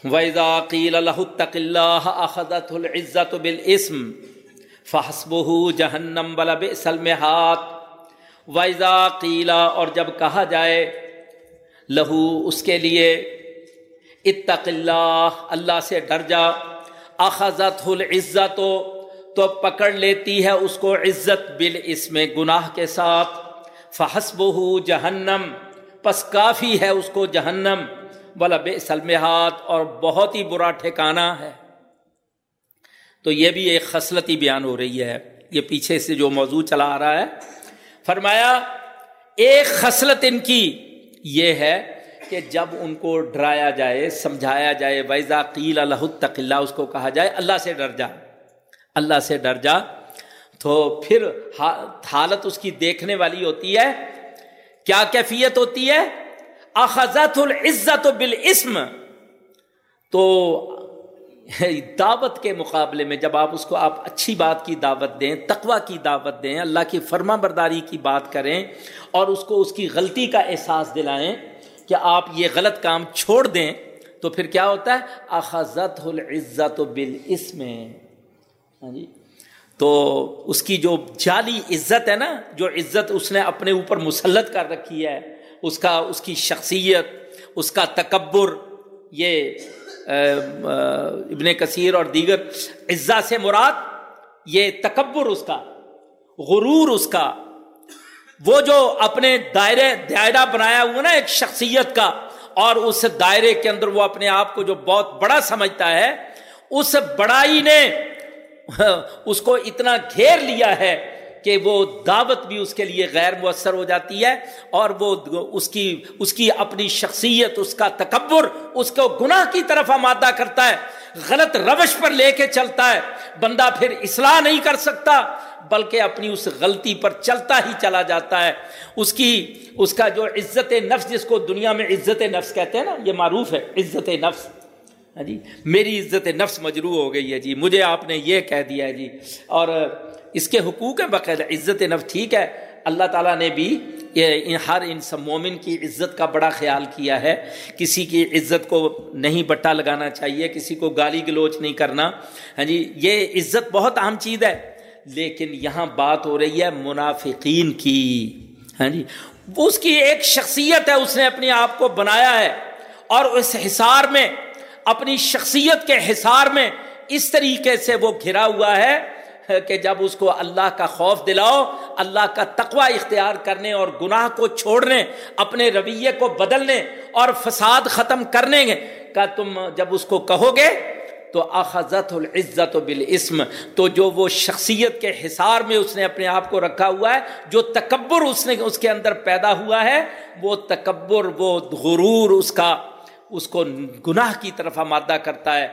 ویزا قیل اللہ تق اللہ احدت العزت بالاسم فحسب جہنم بلب سلم ہاتھ ویزا قیلا اور جب کہا جائے لہو اس کے لیے، اتق اللہ اللہ سے ڈر جا۔ اخذت العزت، تو پکڑ لیتی ہے اس کو عزت بل اس میں گناہ کے ساتھ۔ فحسب جہنم، پس کافی ہے اس کو جہنم۔ بلا بے سلمحات اور بہت ہی برا ٹھکانا ہے۔ تو یہ بھی ایک خصلتی بیان ہو رہی ہے۔ یہ پیچھے سے جو موضوع چلا آ رہا ہے۔ فرمایا، ایک خصلت ان کی یہ ہے کہ جب ان کو ڈرایا جائے، سمجھایا جائے ویزا قیل اللہ اس کو کہا جائے، اللہ سے ڈر جا، اللہ سے ڈر جا۔ تو پھر حالت اس کی دیکھنے والی ہوتی ہے۔ کیا کیفیت ہوتی ہے؟ اخذت العزت بالاسم تو دعوت کے مقابلے میں جب آپ اس کو آپ اچھی بات کی دعوت دیں تقوا کی دعوت دیں، اللہ کی فرما برداری کی بات کریں اور اس کو اس کی غلطی کا احساس دلائیں کہ آپ یہ غلط کام چھوڑ دیں تو پھر کیا ہوتا ہے؟ اخذت العزت بالاسم. ہاں جی؟ تو اس کی جو جعلی عزت ہے نا، جو عزت اس نے اپنے اوپر مسلط کر رکھی ہے، اس کا، اس کی شخصیت، اس کا تکبر، یہ ابن کثیر اور دیگر عزا سے مراد یہ تکبر اس کا، غرور اس کا وہ جو اپنے دائرے دائرہ بنایا ہوا نا ایک شخصیت کا، اور اس دائرے کے اندر وہ اپنے آپ کو جو بہت بڑا سمجھتا ہے، اس بڑائی نے اس کو اتنا گھیر لیا ہے کہ وہ دعوت بھی اس کے لیے غیر مؤثر ہو جاتی ہے، اور وہ اس کی اس کی اپنی شخصیت، اس کا تکبر، اس کو گناہ کی طرف آمادہ کرتا ہے، غلط روش پر لے کے چلتا ہے، بندہ پھر اصلاح نہیں کر سکتا بلکہ اپنی اس غلطی پر چلتا ہی چلا جاتا ہے۔ اس کی، اس کا جو عزت نفس، جس کو دنیا میں عزت نفس کہتے ہیں نا، یہ معروف ہے، عزت نفس۔ ہاں جی میری عزت نفس مجروع ہو گئی ہے جی مجھے آپ نے یہ کہہ دیا ہے جی۔ اور اس کے حقوق ہیں باقاعدہ عزت نفس ٹھیک ہے۔ اللہ تعالیٰ نے بھی یہ ہر ان سب مومن کی عزت کا بڑا خیال کیا ہے۔ کسی کی عزت کو نہیں بٹا لگانا چاہیے، کسی کو گالی گلوچ نہیں کرنا۔ ہاں جی یہ عزت بہت اہم چیز ہے۔ لیکن یہاں بات ہو رہی ہے منافقین کی۔ ہاں جی؟ اس کی ایک شخصیت ہے، اس نے اپنے آپ کو بنایا ہے۔ اور اس حصار میں، اپنی شخصیت کے حصار میں اس طریقے سے وہ گھرا ہوا ہے کہ جب اس کو اللہ کا خوف دلاؤ، اللہ کا تقوی اختیار کرنے اور گناہ کو چھوڑنے، اپنے رویے کو بدلنے اور فساد ختم کرنے کا تم جب اس کو کہو گے تو اخذت العزت بالاسم، تو جو وہ شخصیت کے حصار میں اس نے اپنے آپ کو رکھا ہوا ہے، جو تکبر اس نے، اس کے اندر پیدا ہوا ہے، وہ تکبر، وہ غرور اس کا، اس کو گناہ کی طرف آمادہ کرتا ہے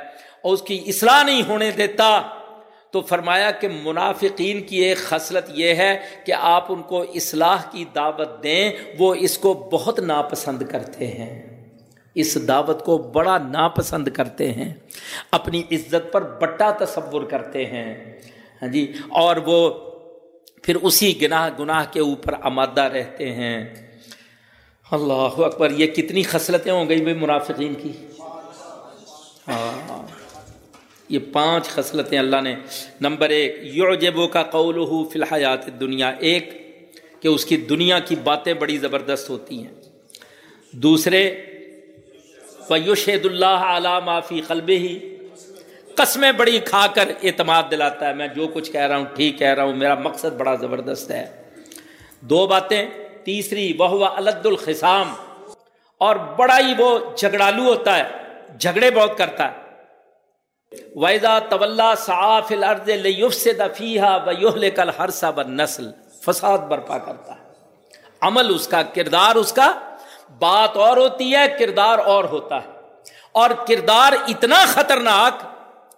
اور اس کی اصلاح نہیں ہونے دیتا۔ تو فرمایا کہ منافقین کی ایک خصلت یہ ہے کہ آپ ان کو اصلاح کی دعوت دیں، وہ اس کو بہت ناپسند کرتے ہیں۔ اس دعوت کو بڑا ناپسند کرتے ہیں، اپنی عزت پر بٹا تصور کرتے ہیں۔ ہاں جی اور وہ پھر اسی گناہ گناہ کے اوپر آمادہ رہتے ہیں۔ اللہ اکبر، یہ کتنی خصلتیں ہوں گئی بھائی منافقین کی۔ ہاں یہ پانچ خصلتیں اللہ نے۔ نمبر ایک، یعجبو کا قول فی الحیات دنیا ایک کہ اس کی دنیا کی باتیں بڑی زبردست ہوتی ہیں۔ دوسرے فیوشید اللہ علیہ معافی قلب ہی قسمیں بڑی کھا کر اعتماد دلاتا ہے۔ میں جو کچھ کہہ رہا ہوں، ٹھیک کہہ رہا ہوں، میرا مقصد بڑا زبردست ہے۔ دو باتیں، تیسری وہ الد الخسام اور بڑا ہی وہ جھگڑالو ہوتا ہے، جھگڑے بہت کرتا ہے۔ ویزا طول صاف الارض لیفسد فیہا و کل ہر سا نسل فساد برپا کرتا ہے۔ عمل اس کا، کردار اس کا بات اور ہوتی ہے، کردار اور ہوتا ہے۔ اور کردار اتنا خطرناک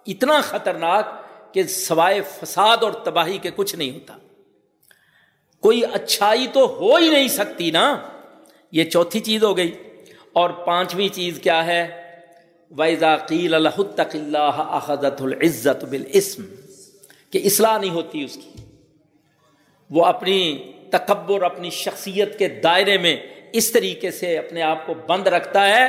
اتنا خطرناک کہ سوائے فساد اور تباہی کے کچھ نہیں ہوتا۔ کوئی اچھائی تو ہو ہی نہیں سکتی نا۔ یہ چوتھی چیز ہو گئی۔ اور پانچویں چیز کیا ہے؟ ویزا قیل الحتق اللہ احدت العزت بالاسم کہ اصلاح نہیں ہوتی اس کی۔ وہ اپنی تکبر، اپنی شخصیت کے دائرے میں اس طریقے سے اپنے آپ کو بند رکھتا ہے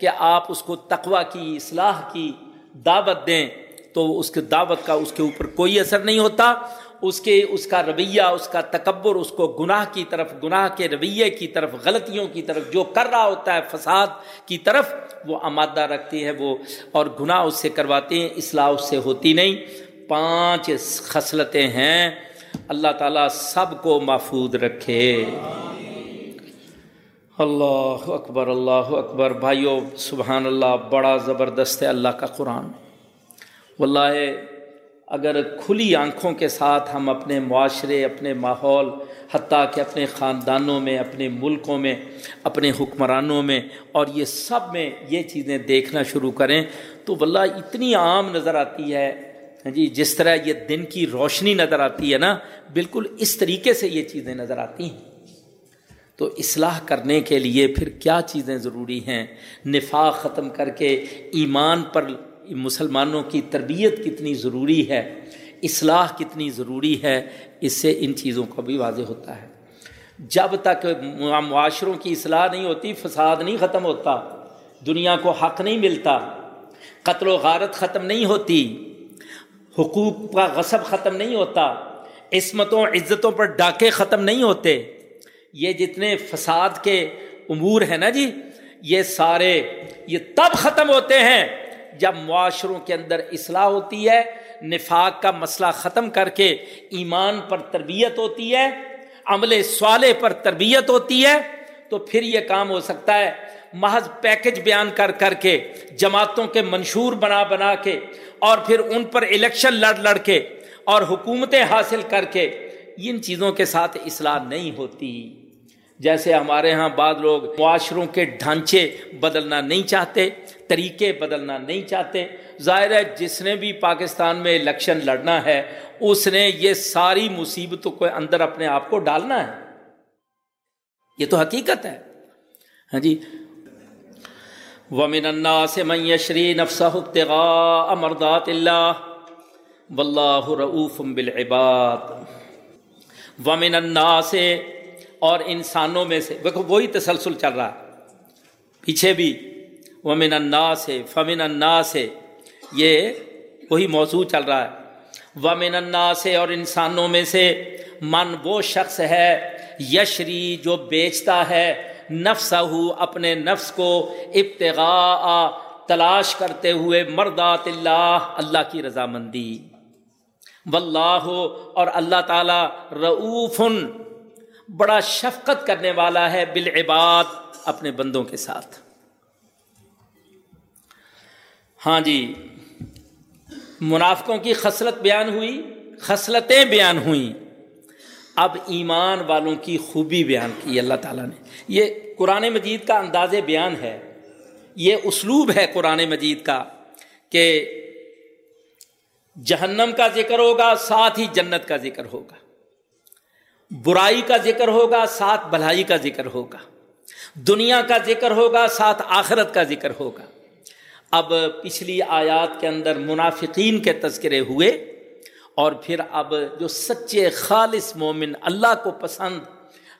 کہ آپ اس کو تقوا کی، اصلاح کی دعوت دیں تو اس کے دعوت کا اس کے اوپر کوئی اثر نہیں ہوتا۔ اس کے، اس کا رویہ، اس کا تکبر، اس کو گناہ کی طرف، گناہ کے رویے کی طرف، غلطیوں کی طرف جو کر رہا ہوتا ہے، فساد کی طرف وہ آمادہ رکھتی ہے، وہ اور گناہ اس سے کرواتے ہیں، اصلاح اس سے ہوتی نہیں۔ پانچ خصلتیں ہیں۔ اللہ تعالیٰ سب کو محفوظ رکھے۔ اللہ اکبر اللہ اکبر۔ بھائیو، سبحان اللہ، بڑا زبردست ہے اللہ کا قرآن۔ واللہ، اگر کھلی آنکھوں کے ساتھ ہم اپنے معاشرے، اپنے ماحول، حتیٰ کہ اپنے خاندانوں میں، اپنے ملکوں میں، اپنے حکمرانوں میں، اور یہ سب میں یہ چیزیں دیکھنا شروع کریں، تو واللہ اتنی عام نظر آتی ہے۔ ہاں جی جس طرح یہ دن کی روشنی نظر آتی ہے نا، بالکل اس طریقے سے یہ چیزیں نظر آتی ہیں۔ تو اصلاح کرنے کے لیے پھر کیا چیزیں ضروری ہیں؟ نفاق ختم کر کے ایمان پر مسلمانوں کی تربیت کتنی ضروری ہے؟ اصلاح کتنی ضروری ہے؟ اس سے ان چیزوں کا بھی واضح ہوتا ہے۔ جب تک معاشروں کی اصلاح نہیں ہوتی، فساد نہیں ختم ہوتا، دنیا کو حق نہیں ملتا، قتل و غارت ختم نہیں ہوتی، حقوق کا غصب ختم نہیں ہوتا، عصمتوں، عزتوں پر ڈاکے ختم نہیں ہوتے یہ جتنے فساد کے امور ہیں نا جی یہ سارے، یہ تب ختم ہوتے ہیں جب معاشروں کے اندر اصلاح ہوتی ہے، نفاق کا مسئلہ ختم کر کے ایمان پر تربیت ہوتی ہے، عمل سوالے پر تربیت ہوتی ہے، تو پھر یہ کام ہو سکتا ہے۔ محض پیکج بیان کر کر کے، جماعتوں کے منشور بنا بنا کے، اور پھر ان پر الیکشن لڑ لڑ کے اور حکومتیں حاصل کر کے، ان چیزوں کے ساتھ اصلاح نہیں ہوتی۔ جیسے ہمارے ہاں بعض لوگ معاشروں کے ڈھانچے بدلنا نہیں چاہتے، طریقے بدلنا نہیں چاہتے۔ ظاہر ہے، جس نے بھی پاکستان میں الیکشن لڑنا ہے، اس نے یہ ساری مصیبتوں کو اندر اپنے آپ کو ڈالنا ہے۔ یہ تو حقیقت ہے۔ ہاں جی۔ ومن الناس من یشری نفسہ ابتغاء مرضات اللہ واللہ رعوف بالعباد۔ ومن الناس اور انسانوں میں سے، دیکھو وہی تسلسل چل رہا ہے۔ پیچھے بھی، ومن الناس ہے فمن الناس ہے یہ وہی موضوع چل رہا ہے۔ ومن الناس، اور انسانوں میں سے من وہ شخص ہے، یشری، جو بیچتا ہے نفس اپنے نفس کو ابتغاء، تلاش کرتے ہوئے مردات اللہ اللہ کی رضامندی۔ واللہ اور اللہ تعالی رعوفن بڑا شفقت کرنے والا ہے بالعباد اپنے بندوں کے ساتھ۔ ہاں جی منافقوں کی خصلت بیان ہوئی، خصلتیں بیان ہوئیں اب ایمان والوں کی خوبی بیان کی، اللہ تعالیٰ نے۔ یہ قرآن مجید کا انداز بیان ہے۔ یہ اسلوب ہے قرآن مجید کا کہ جہنم کا ذکر ہوگا، ساتھ ہی جنت کا ذکر ہوگا۔ برائی کا ذکر ہوگا، ساتھ بھلائی کا ذکر ہوگا۔ دنیا کا ذکر ہوگا، ساتھ آخرت کا ذکر ہوگا۔ اب پچھلی آیات کے اندر منافقین کے تذکرے ہوئے اور پھر اب جو سچے خالص مومن اللہ کو پسند،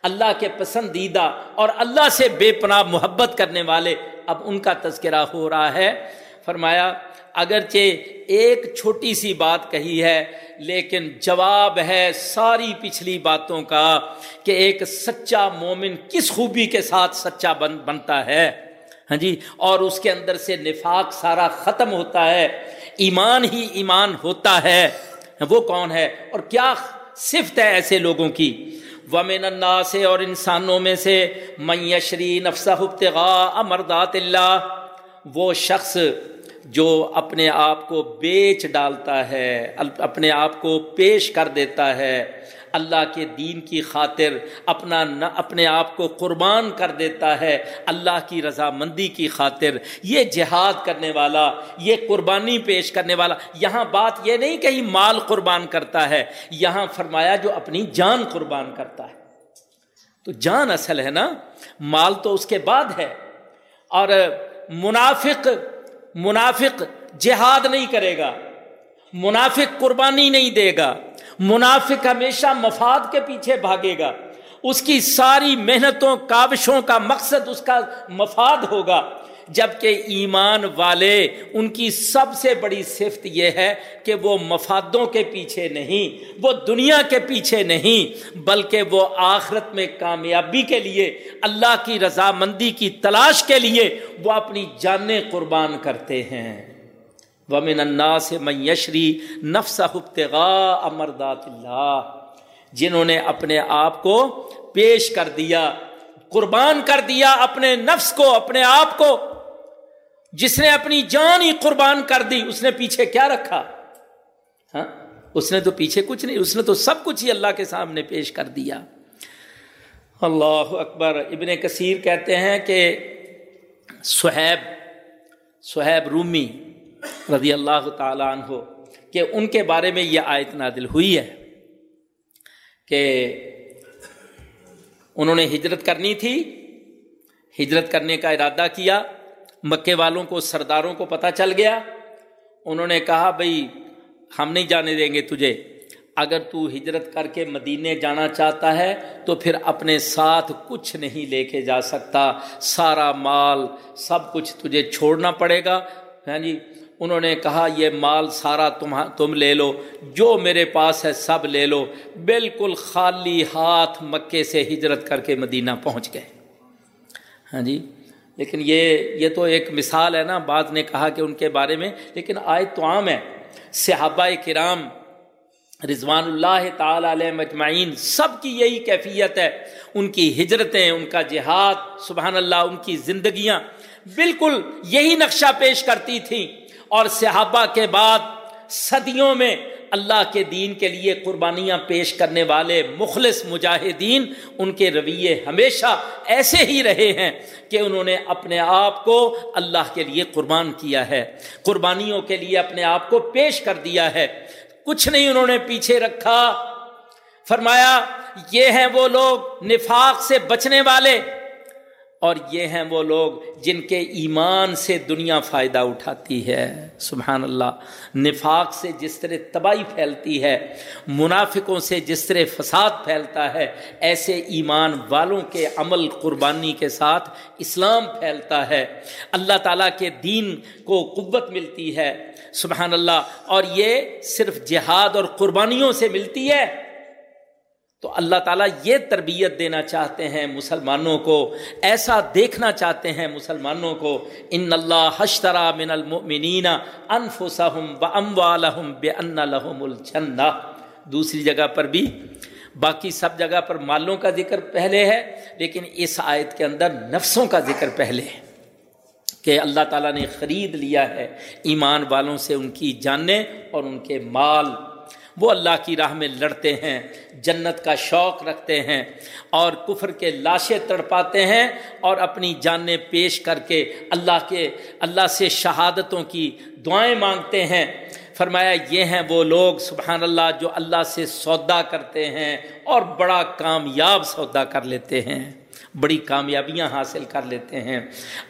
اللہ کے پسندیدہ اور اللہ سے بے پناہ محبت کرنے والے، اب ان کا تذکرہ ہو رہا ہے۔ فرمایا، اگرچہ ایک چھوٹی سی بات کہی ہے، لیکن جواب ہے ساری پچھلی باتوں کا کہ ایک سچا مومن کس خوبی کے ساتھ سچا بن، بنتا ہے۔ ہاں جی اور اس کے اندر سے نفاق سارا ختم ہوتا ہے، ایمان ہی ایمان ہوتا ہے۔ ہاں، وہ کون ہے؟ اور کیا صفت ہے ایسے لوگوں کی؟ ومن اللہ سے اور انسانوں میں سے میشری نفسہ ابتغاء مردات اللہ، وہ شخص جو اپنے آپ کو بیچ ڈالتا ہے، اپنے آپ کو پیش کر دیتا ہے۔ اللہ کے دین کی خاطر اپنا اپنے آپ کو قربان کر دیتا ہے۔ اللہ کی رضامندی کی خاطر یہ جہاد کرنے والا، یہ قربانی پیش کرنے والا۔ یہاں بات یہ نہیں کہ مال قربان کرتا ہے، یہاں فرمایا جو اپنی جان قربان کرتا ہے۔ تو جان اصل ہے نا، مال تو اس کے بعد ہے۔ اور منافق منافق جہاد نہیں کرے گا، منافق قربانی نہیں دے گا، منافق ہمیشہ مفاد کے پیچھے بھاگے گا۔ اس کی ساری محنتوں، کاوشوں کا مقصد اس کا مفاد ہوگا۔ جبکہ ایمان والے، ان کی سب سے بڑی صفت یہ ہے کہ وہ مفادوں کے پیچھے نہیں، وہ دنیا کے پیچھے نہیں، بلکہ وہ آخرت میں کامیابی کے لیے، اللہ کی رضامندی کی تلاش کے لیے وہ اپنی جانیں قربان کرتے ہیں۔ ومن اللہ سے میشری نفس امردات اللہ جنہوں نے اپنے آپ کو پیش کر دیا، قربان کر دیا اپنے نفس کو، اپنے آپ کو۔ جس نے اپنی جان ہی قربان کر دی، اس نے پیچھے کیا رکھا؟ ہاں؟ اس نے تو پیچھے کچھ نہیں، اس نے تو سب کچھ ہی اللہ کے سامنے پیش کر دیا۔ اللہ اکبر۔ ابن کثیر کہتے ہیں کہ سہیب سہیب رومی رضی اللہ تعالیٰ عنہ، کہ ان کے بارے میں یہ آیت نادل ہوئی ہے کہ انہوں نے ہجرت کرنی تھی۔ ہجرت کرنے کا ارادہ کیا۔ مکے والوں کو، سرداروں کو پتہ چل گیا۔ انہوں نے کہا بھائی ہم نہیں جانے دیں گے تجھے۔ اگر تو ہجرت کر کے مدینے جانا چاہتا ہے، تو پھر اپنے ساتھ کچھ نہیں لے کے جا سکتا۔ سارا مال، سب کچھ تجھے چھوڑنا پڑے گا۔ ہاں جی انہوں نے کہا، یہ مال سارا تم تم لے لو۔ جو میرے پاس ہے، سب لے لو۔ بالکل خالی ہاتھ مکے سے ہجرت کر کے مدینہ پہنچ گئے۔ ہاں جی لیکن یہ یہ تو ایک مثال ہے نا، بعض نے کہا کہ ان کے بارے میں، لیکن آئے تو عام ہے۔ صحابہ کرام رضوان اللہ تعالی علیہ مجمعین سب کی یہی کیفیت ہے۔ ان کی ہجرتیں، ان کا جہاد، سبحان اللہ، ان کی زندگیاں بالکل یہی نقشہ پیش کرتی تھیں۔ اور صحابہ کے بعد صدیوں میں اللہ کے دین کے لیے قربانیاں پیش کرنے والے مخلص مجاہدین ان کے رویے ہمیشہ ایسے ہی رہے ہیں کہ انہوں نے اپنے آپ کو اللہ کے لیے قربان کیا ہے۔ قربانیوں کے لیے اپنے آپ کو پیش کر دیا ہے۔ کچھ نہیں انہوں نے پیچھے رکھا۔ فرمایا، یہ ہیں وہ لوگ نفاق سے بچنے والے۔ اور یہ ہیں وہ لوگ جن کے ایمان سے دنیا فائدہ اٹھاتی ہے۔ سبحان اللہ۔ نفاق سے جس طرح تباہی پھیلتی ہے، منافقوں سے جس طرح فساد پھیلتا ہے، ایسے ایمان والوں کے عمل قربانی کے ساتھ اسلام پھیلتا ہے۔ اللہ تعالیٰ کے دین کو قوت ملتی ہے۔ سبحان اللہ۔ اور یہ صرف جہاد اور قربانیوں سے ملتی ہے۔ تو اللہ تعالیٰ یہ تربیت دینا چاہتے ہیں مسلمانوں کو، ایسا دیکھنا چاہتے ہیں مسلمانوں کو، ان اللہ حشترا من المؤمنین انفسہم و اموالہم بے ان لہم الجنہ۔ دوسری جگہ پر بھی، باقی سب جگہ پر مالوں کا ذکر پہلے ہے، لیکن اس آیت کے اندر نفسوں کا ذکر پہلے ہے۔ کہ اللہ تعالیٰ نے خرید لیا ہے ایمان والوں سے ان کی جانیں اور ان کے مال۔ وہ اللہ کی راہ میں لڑتے ہیں، جنت کا شوق رکھتے ہیں اور کفر کے لاشیں تڑپاتے ہیں اور اپنی جانیں پیش کر کے اللہ کے، اللہ سے شہادتوں کی دعائیں مانگتے ہیں۔ فرمایا، یہ ہیں وہ لوگ سبحان اللہ جو اللہ سے سودا کرتے ہیں اور بڑا کامیاب سودا کر لیتے ہیں۔ بڑی کامیابیاں حاصل کر لیتے ہیں۔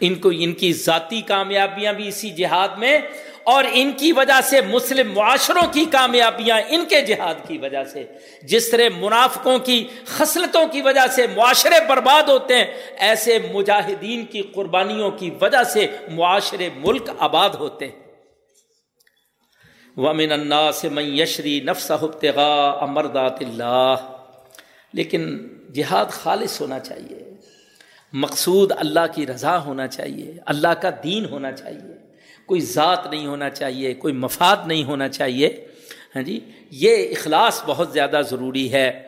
ان کو، ان کی ذاتی کامیابیاں بھی اسی جہاد میں اور ان کی وجہ سے مسلم معاشروں کی کامیابیاں ان کے جہاد کی وجہ سے۔ جس طرح منافقوں کی خصلتوں کی وجہ سے معاشرے برباد ہوتے ہیں، ایسے مجاہدین کی قربانیوں کی وجہ سے معاشرے ملک آباد ہوتے ہیں۔ ومن اللہ سے میشری نفس امردات اللہ لیکن جہاد خالص ہونا چاہیے۔ مقصود اللہ کی رضا ہونا چاہیے۔ اللہ کا دین ہونا چاہیے۔ کوئی ذات نہیں ہونا چاہیے، کوئی مفاد نہیں ہونا چاہیے۔ ہاں جی یہ اخلاص بہت زیادہ ضروری ہے۔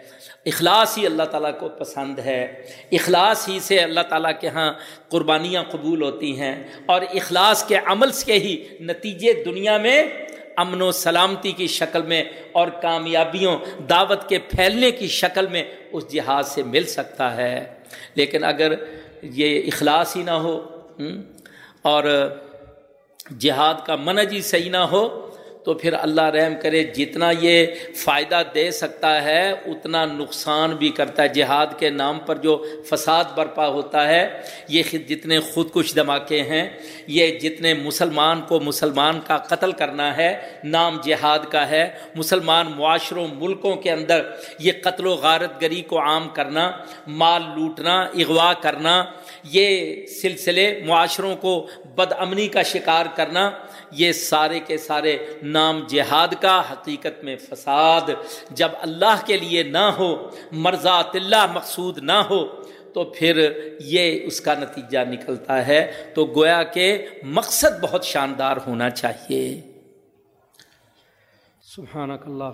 اخلاص ہی اللہ تعالیٰ کو پسند ہے۔ اخلاص ہی سے اللہ تعالیٰ کے ہاں قربانیاں قبول ہوتی ہیں۔ اور اخلاص کے عمل کے ہی نتیجے دنیا میں امن و سلامتی کی شکل میں اور کامیابیوں، دعوت کے پھیلنے کی شکل میں اس جہاد سے مل سکتا ہے۔ لیکن اگر یہ اخلاص ہی نہ ہو اور جہاد کا منج ہی صحیح نہ ہو تو پھر اللہ رحم کرے، جتنا یہ فائدہ دے سکتا ہے، اتنا نقصان بھی کرتا ہے۔ جہاد کے نام پر جو فساد برپا ہوتا ہے، یہ جتنے خود کش دھماکے ہیں، یہ جتنے مسلمان کو مسلمان کا قتل کرنا ہے، نام جہاد کا ہے۔ مسلمان معاشروں، ملکوں کے اندر یہ قتل و غارت گری کو عام کرنا، مال لوٹنا، اغوا کرنا یہ سلسلے معاشروں کو بد امنی کا شکار کرنا، یہ سارے کے سارے نام جہاد کا حقیقت میں فساد۔ جب اللہ کے لیے نہ ہو مرضات اللہ مقصود نہ ہو، تو پھر یہ اس کا نتیجہ نکلتا ہے۔ تو گویا کہ مقصد بہت شاندار ہونا چاہیے۔ سبحانک اللہ